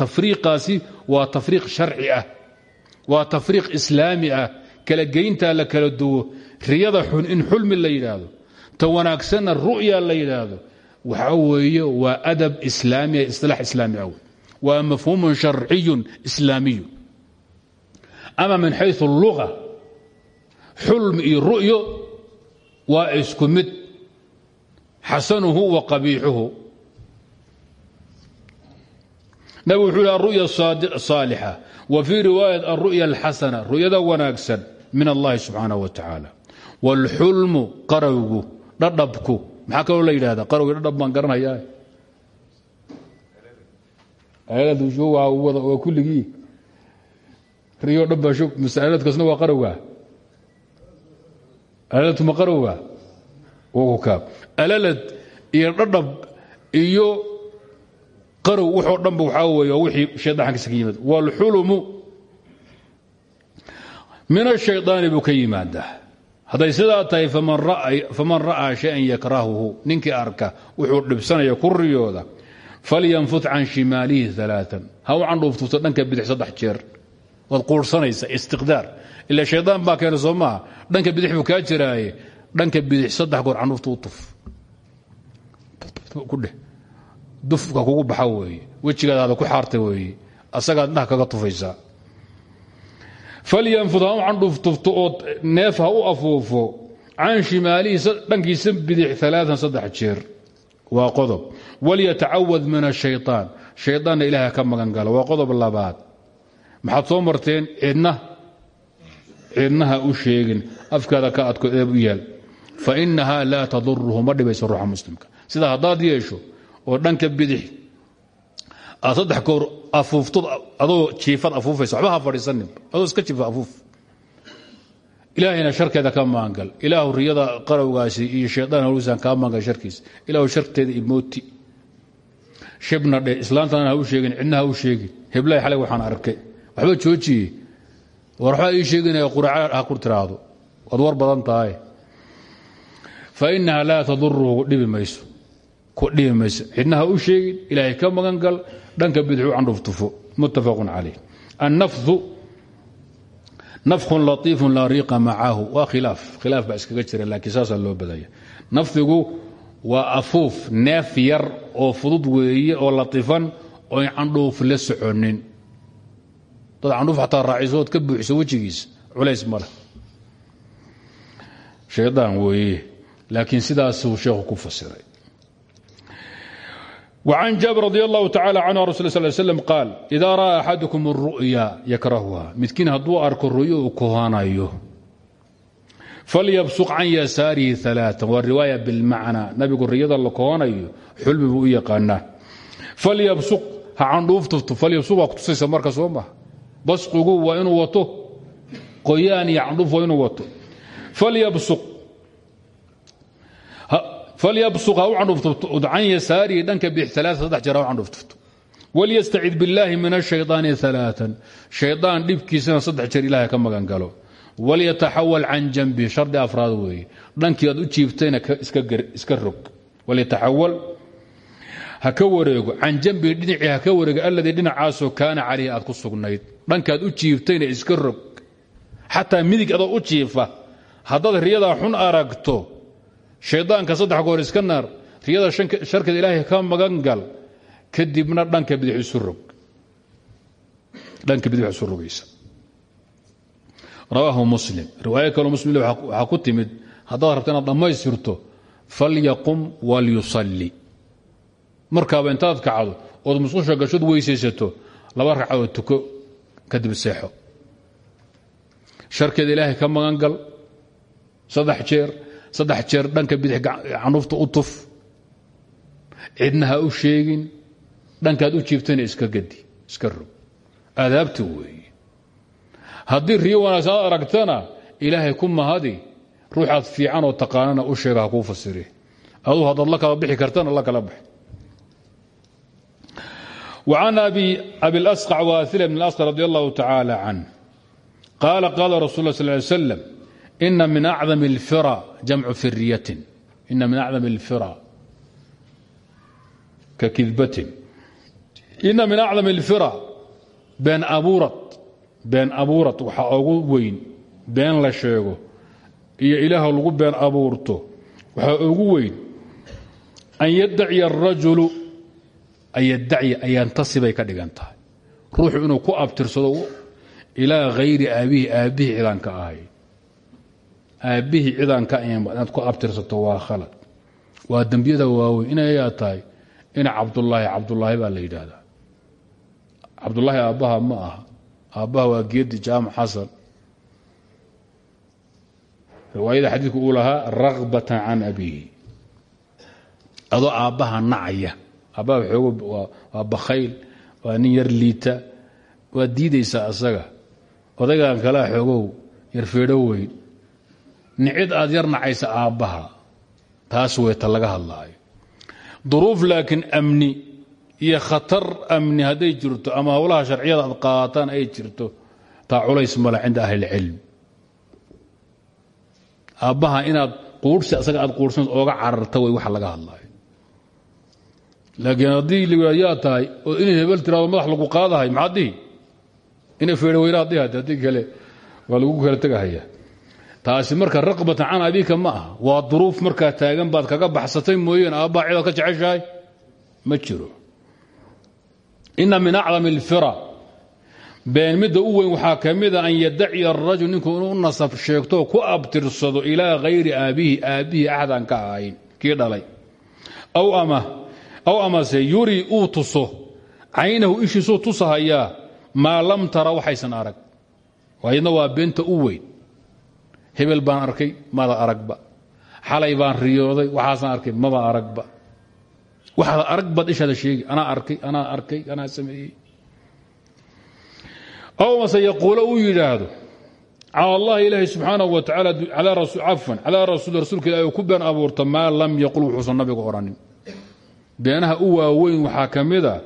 Speaker 1: tafriiqaasi waa tafriiq sharci ah waa tafriiq islaami ah. Kala geyntaa la kala duwo riyada xun in xulmi la yidhaahdo ta wanaagsanna ru'ya la yidhaahdo. Waxa weeye waa adab islaamiya isilaax islaami ah. Waa mafhuumun sharciyun islaamiyu. Ama min xayu اlluga xulmi iyo ru'yo waa isku mid. Xasanuhu wa qabiixuhu nabig wuxuu hi aru'ya saalixa. Wa fii riwaayat aru'ya alxasana ru'yada wanaagsan min allahi subxaanaه wa tacaala. Wاlxulmu qarowgu dhadhabku. Maxaa kaloo la yidhahda qarowgi dhadhab baan garanhayaa waa kulligii. Riyo dhanbasho masaaladkaasna waa qarowga alalad ma qarowga kaab. Alalad iyo dhadhab iyo qarow wuxoo dhanba waxaa weeye wixii shaydan xaggiisa ka yimid. Waalxulumu min ashaydaani buu ka yimaadaa hadday sidaa tahay faman ra'aa shayan yakrahuhu ninkii arka wuxuu dhibsanaya ku riyooda falyanfut can shimaalihi alaaan ha u candhuuftufto dhanka bidix saddex jeer waad quursanaysa istiqdaar. Ila shaydaan baa keena soo dhanka bidix buu kaa jiraaye dhanka bidix saddex goor canuufta u tuf. Kudheh dufka kugu baxa weeye. Wejigaadaada ku xaarta weeye. Asagaad indhaha kaga tufaysaa falyanfud ha u candhuuftufto oo neef ha u afuufo can shimaalihi dhankiisa bidix alaaan saddex jeer. Waa qodob. Walyatacawad min ashayطaan shaydaanna ilaah ka magan galo waa qodob labaad. Maxaad soo marteen cidna cidnaha u sheegin. Afkaada ka adko eeb u yaal. Fainaha laa taduruhu ma dhibayso ruuxa muslimka. Sidaa haddaad yeesho oo dhanka bidix aad saddex goor afuuftod adoo jiifad afuufaysa waxba ha adoo iska jiifa afuuf. Ilaahayna sharkeeda ka maangal ilaahu riyada qarowgaasi iyo shaydaan hawlisan kaa maangal sharkiisa ilaahu sharteeda imooti shibna dhe islaantana ha u sheegin cidna ha u xalay waxaan arkay waxba joojiye. War waxbaa ii sheeginaya ha ku tiraahdo waad badan tahay. Fa inaha laa taduruhu dhibi ku dhibi mayso cidna ha u sheegin ilaahay ka magan gal dhanka bidixu candhuftufo muttafaqun calayh. Annafdu nafkhun latiifun laa riiqa macahu waa khilaaf. Khilaaf baa iskaga jira laakiin saasaa loo badaya. Nafdigu waa afuuf neef yar oo fudud weeye oo latifan oy candhuuf la soconin. Dad candhuuf xataa raacisood ka buuxiso wejigiisa culays ma leh. Weeye. Laakiin sidaasuu sheekhu ku fasiray وعن jاaبر رضي الله تعالى عنه رسل صل سلم قاal إذا rأى أxadكم الرؤيا يkrهha midkiin hadduu arko ru'yo uu kohanayo falyبsuq can yasaarihi ثaلاثا waa riwaayة bاlmacnى nabigu riyada la kohanayo xulmi buu u yaqaanaa falyabsuq ha candhuuftufto falyabsuq baa kutusaysa marka soo maha basqigu waa inuu wato qoyaan iyo candhuuf waa inuu wato falyabsuq falyabsuq ha u candhuuftufto can yasaarihi dhanka bix saddex jeer ha u candhuuftufto walyastacid billaahi min ashayطaani alaaan shaydaan dhibkiisana saddex jeer ilahay ka magan galo walyataxawal can janbi shardi afraad weeye dhankii aad u jiibtayna iska rog walyataxawal ha ka wareego can janbii dhinacii ha ka wareego alladii dhinacaasoo kaana calayhi aad ku sugnayd dhankaad u jiibtayna iska rog xataa midig shaydaanka saddex goor iska naar riyada sharkeeda ilaahay ka magan gal kadibna dhanka bidix isu rogaysa. Rawaahu muslim. Riwaayo kaloo muslim waxaa ku timid haddaad rabta inaad dhammaystirto falyaqum walyusalli. Markaaba intaad kacdo ood musqusha gashood weysaysato laba ragcadood tuko kadib seexo. Sharkeeda ilaahay ka magan gal saddex jeer saddex jeer dhanka bidix canuufta u tuf cidna ha u sheegin dhankaad u jiibtana iska gadi iska rog aadaabta weeye haddii riyo wanaagsan aad aragtana ilaahay ku mahadi ruuxaad fiican oo taqaanana u sheega ha kuu fasiri aduu haddaad la kala bixi kartana la kala bax وعن أبي الأسقع واثل بن الأسقع رضي الله تعالى عنه قال قال رسول الله صلى الله عليه وسلم إن من أعظم الفرى جمع فرية إن من أعظم الفرى ككذبة إن من أعظم الفرى بين أبورت بين أبورت وxa ugu weyn been la sheego iyo ilaah lagu been abuurto waxaa ugu weyn an yaddaciya الrajulu an yaddaciya an yantasibay ka dhigan tahay ruuxu inuu ku abtirsado ilaa hayri aabbihi aabbihii cidaan ka ahay aabbihii cidaan ka ahayn inaad ku abtirsato waa khalad. Waa dembiyada waaweyn. Inayaa tahay ina cabdulaahi cabdulaahi baa la yidhaahdaa. Cabdulaahi aabbaha ma aha. Aabbaha waa geedi jaamac xasan. Riwaayada xadiidku uu lahaa ragbatan can abiihi. Adoo aabbaha nacaya. Aabbaha xoogo waa bakhayl waa nin yar liita waa diidaysaa asaga. Odaygan kalea xoogow yar feedho weyn nicid aad yar nacaysa aabbaha. Taas weeta laga hadlaayo. Duruuf laakiin amni iyo khatar amni hadday jirto ama howlaha sharciyada aad qaataan ay jirto taa culays male cinda ahlilcilm aabbaha inaad quurhsi asaga aad quurhsan ooga cararta way waxa laga hadlaayo. Laakiin haddii la yaa tahay oo inay hebel tiraado madax lagu qaadahay maxaad dihi inay feedho weynaad dihi haddii kale waa lagu kala tegahaya taasi marka raqbatan can abika ma aha. Waa duruuf markaa taagan baad kaga baxsatay mooyeen aabbaha cidaad ka jeceshahay? Ma jiro. Ina min acdam اlfira been midda u weyn waxaa ka mida an yadaciya arajul ninku inuu nasab sheegto ku abtirsado ilaa hayri aabihi aabbihii axdan ka ahayn. Kii dhalay? Aw amase yuri uu tuso. Caynahu ishiisuu tusahayaa maa lam tara waxaysan arag. Ayadna waa beenta u weyn hebel baan arkay mada aragba. Xalay baan riyooday waxaasan arkay maba aragba. Waxaad arag baad sheegi anaa arkay anaa arkay anaa sameeyey. Aw mase yaquulo uu yidhaahdo cala allahi ilaahi subxaanahu wa tacaala cafwan calaa rasuul rasuulka ilahi ku been abuurta maa lam yaqul wuxuusan nabigu odhanin beenaha u waaweyn waxaa ka mida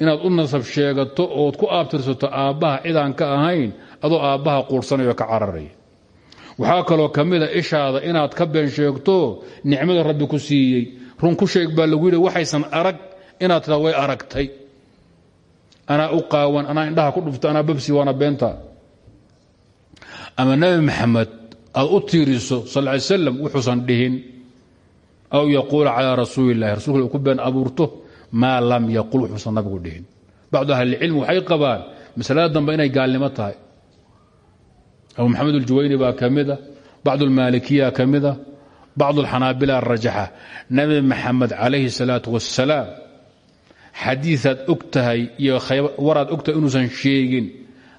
Speaker 1: inaad u nasab sheegato ood ku aabtirsato aabbaha cidaan ka ahayn adoo aabbaha quurhsanayo ka cararaya waxaa kaloo ka mida ishaada inaad ka been sheegto nicmada rabbi ku siiyey. Run ku sheeg baa lagu yidhi waxaysan arag inaad tiraa way aragtay. Anaa u qaawan anaa indhaha ku dhufta anaa babsi waana beenta. Ama nebi maxamed aad u tiiriso sal ly slam wuxuusan dhihin aw yaquula calaa rasuuli illahi rasulka ku been abuurto maa lam yaqul wuxuusan nabigu dhihin. Bacdu ahlilcilmi waxay qabaan masalada dambe inay gaalnimo tahay abu maxamed uljuwayni baa ka mida bacdu almaalikiya ka mida bacdu alxanaabila rajaxa nabi maxamed calayhi salaatu wasalaam xadiiaad og tahay iyo waraad og tahay inuusan sheegin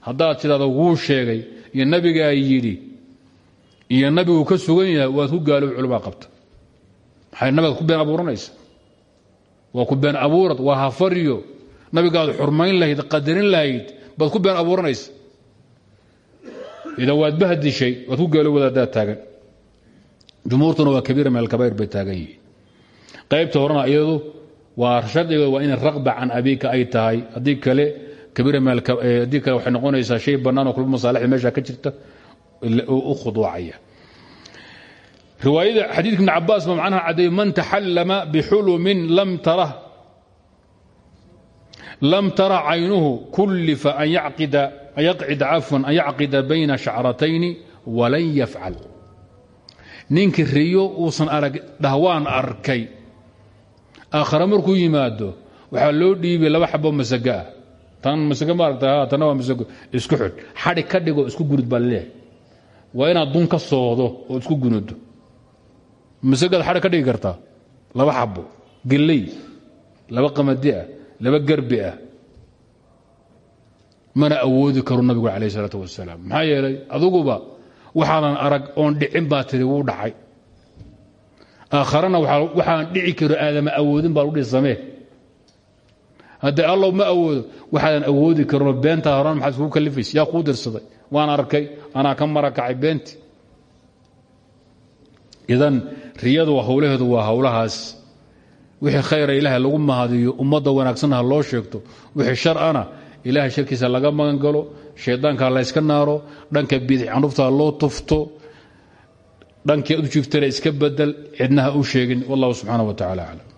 Speaker 1: haddaad tidhahdo wuu sheegay iyo nabigaa yidhi iyo nabigu ka sugan yahay waad ku gaaloob culmaa qabta maxay nabigaad ku been abuuranaysa waa ku been abuurad waa hafaryo nabigaad xurmayn lahayd lahayd baad ku been abuuranaysa idan waad bahdishay waad ku gaaloob wadaadaad taagan jumhuurtuna waa kabiira min alkabair bay taagan yihiin qaybta horena iyadu waa shardiga waa inay raqba can abiika ay tahay haddii kale haddii kale waxay noqonaysaa shay bannaan oo kulba meesha ka jirta u khuduucaya riwaayada xadiidka ibn cabaas baa macnaha caddeeyey man taxallama bixulumin lam tara lam tara caynuhu kullifa an yacqida cafwan an yacqida bayna shacratayni walan yafcal ninkii riyo uusan arag dhahwaan arkay aakhare markuu yimaado waxaa loo dhiibay laba xabo masago ah tan masago maaragta tanna waa masago isku xidh xadhi ka dhigo isku gurid baa leeyahay waa inaad dun ka soodo oo isku gunudo masagaad xadhi ka dhigi kartaa laba xabo gelley laba qamadi ah laba garbi ah mana awoodi karo nabigu calayh isalaatu wasalaam. Maxaa yeelay aduguba waxaanan arag oon dhicin baa tiri wuu dhacay. Aakharana waxaan dhici karo aadama awoodin baa lughi samee. Haddee allow ma awoodo waxaadan awoodi karinoo beentaa horaan maxaad kugu kalifays yaa kuu dirsaday. Waan arkay anaa ka marakacay beenti. Idan riyadu howlaheedu waa howlahaas wixii khayra ilaahay lagu mahadiyo ummadda wanaagsanna ha loo sheegto. Wixii sharana ilahay sharkiisa laga magan galo shaydaanka layska naaro dhanka bidix candhufta loo tufto dhankii u jiftana iska bedel cidnaha u sheegin. Wallahu subxaana wa tacala aclam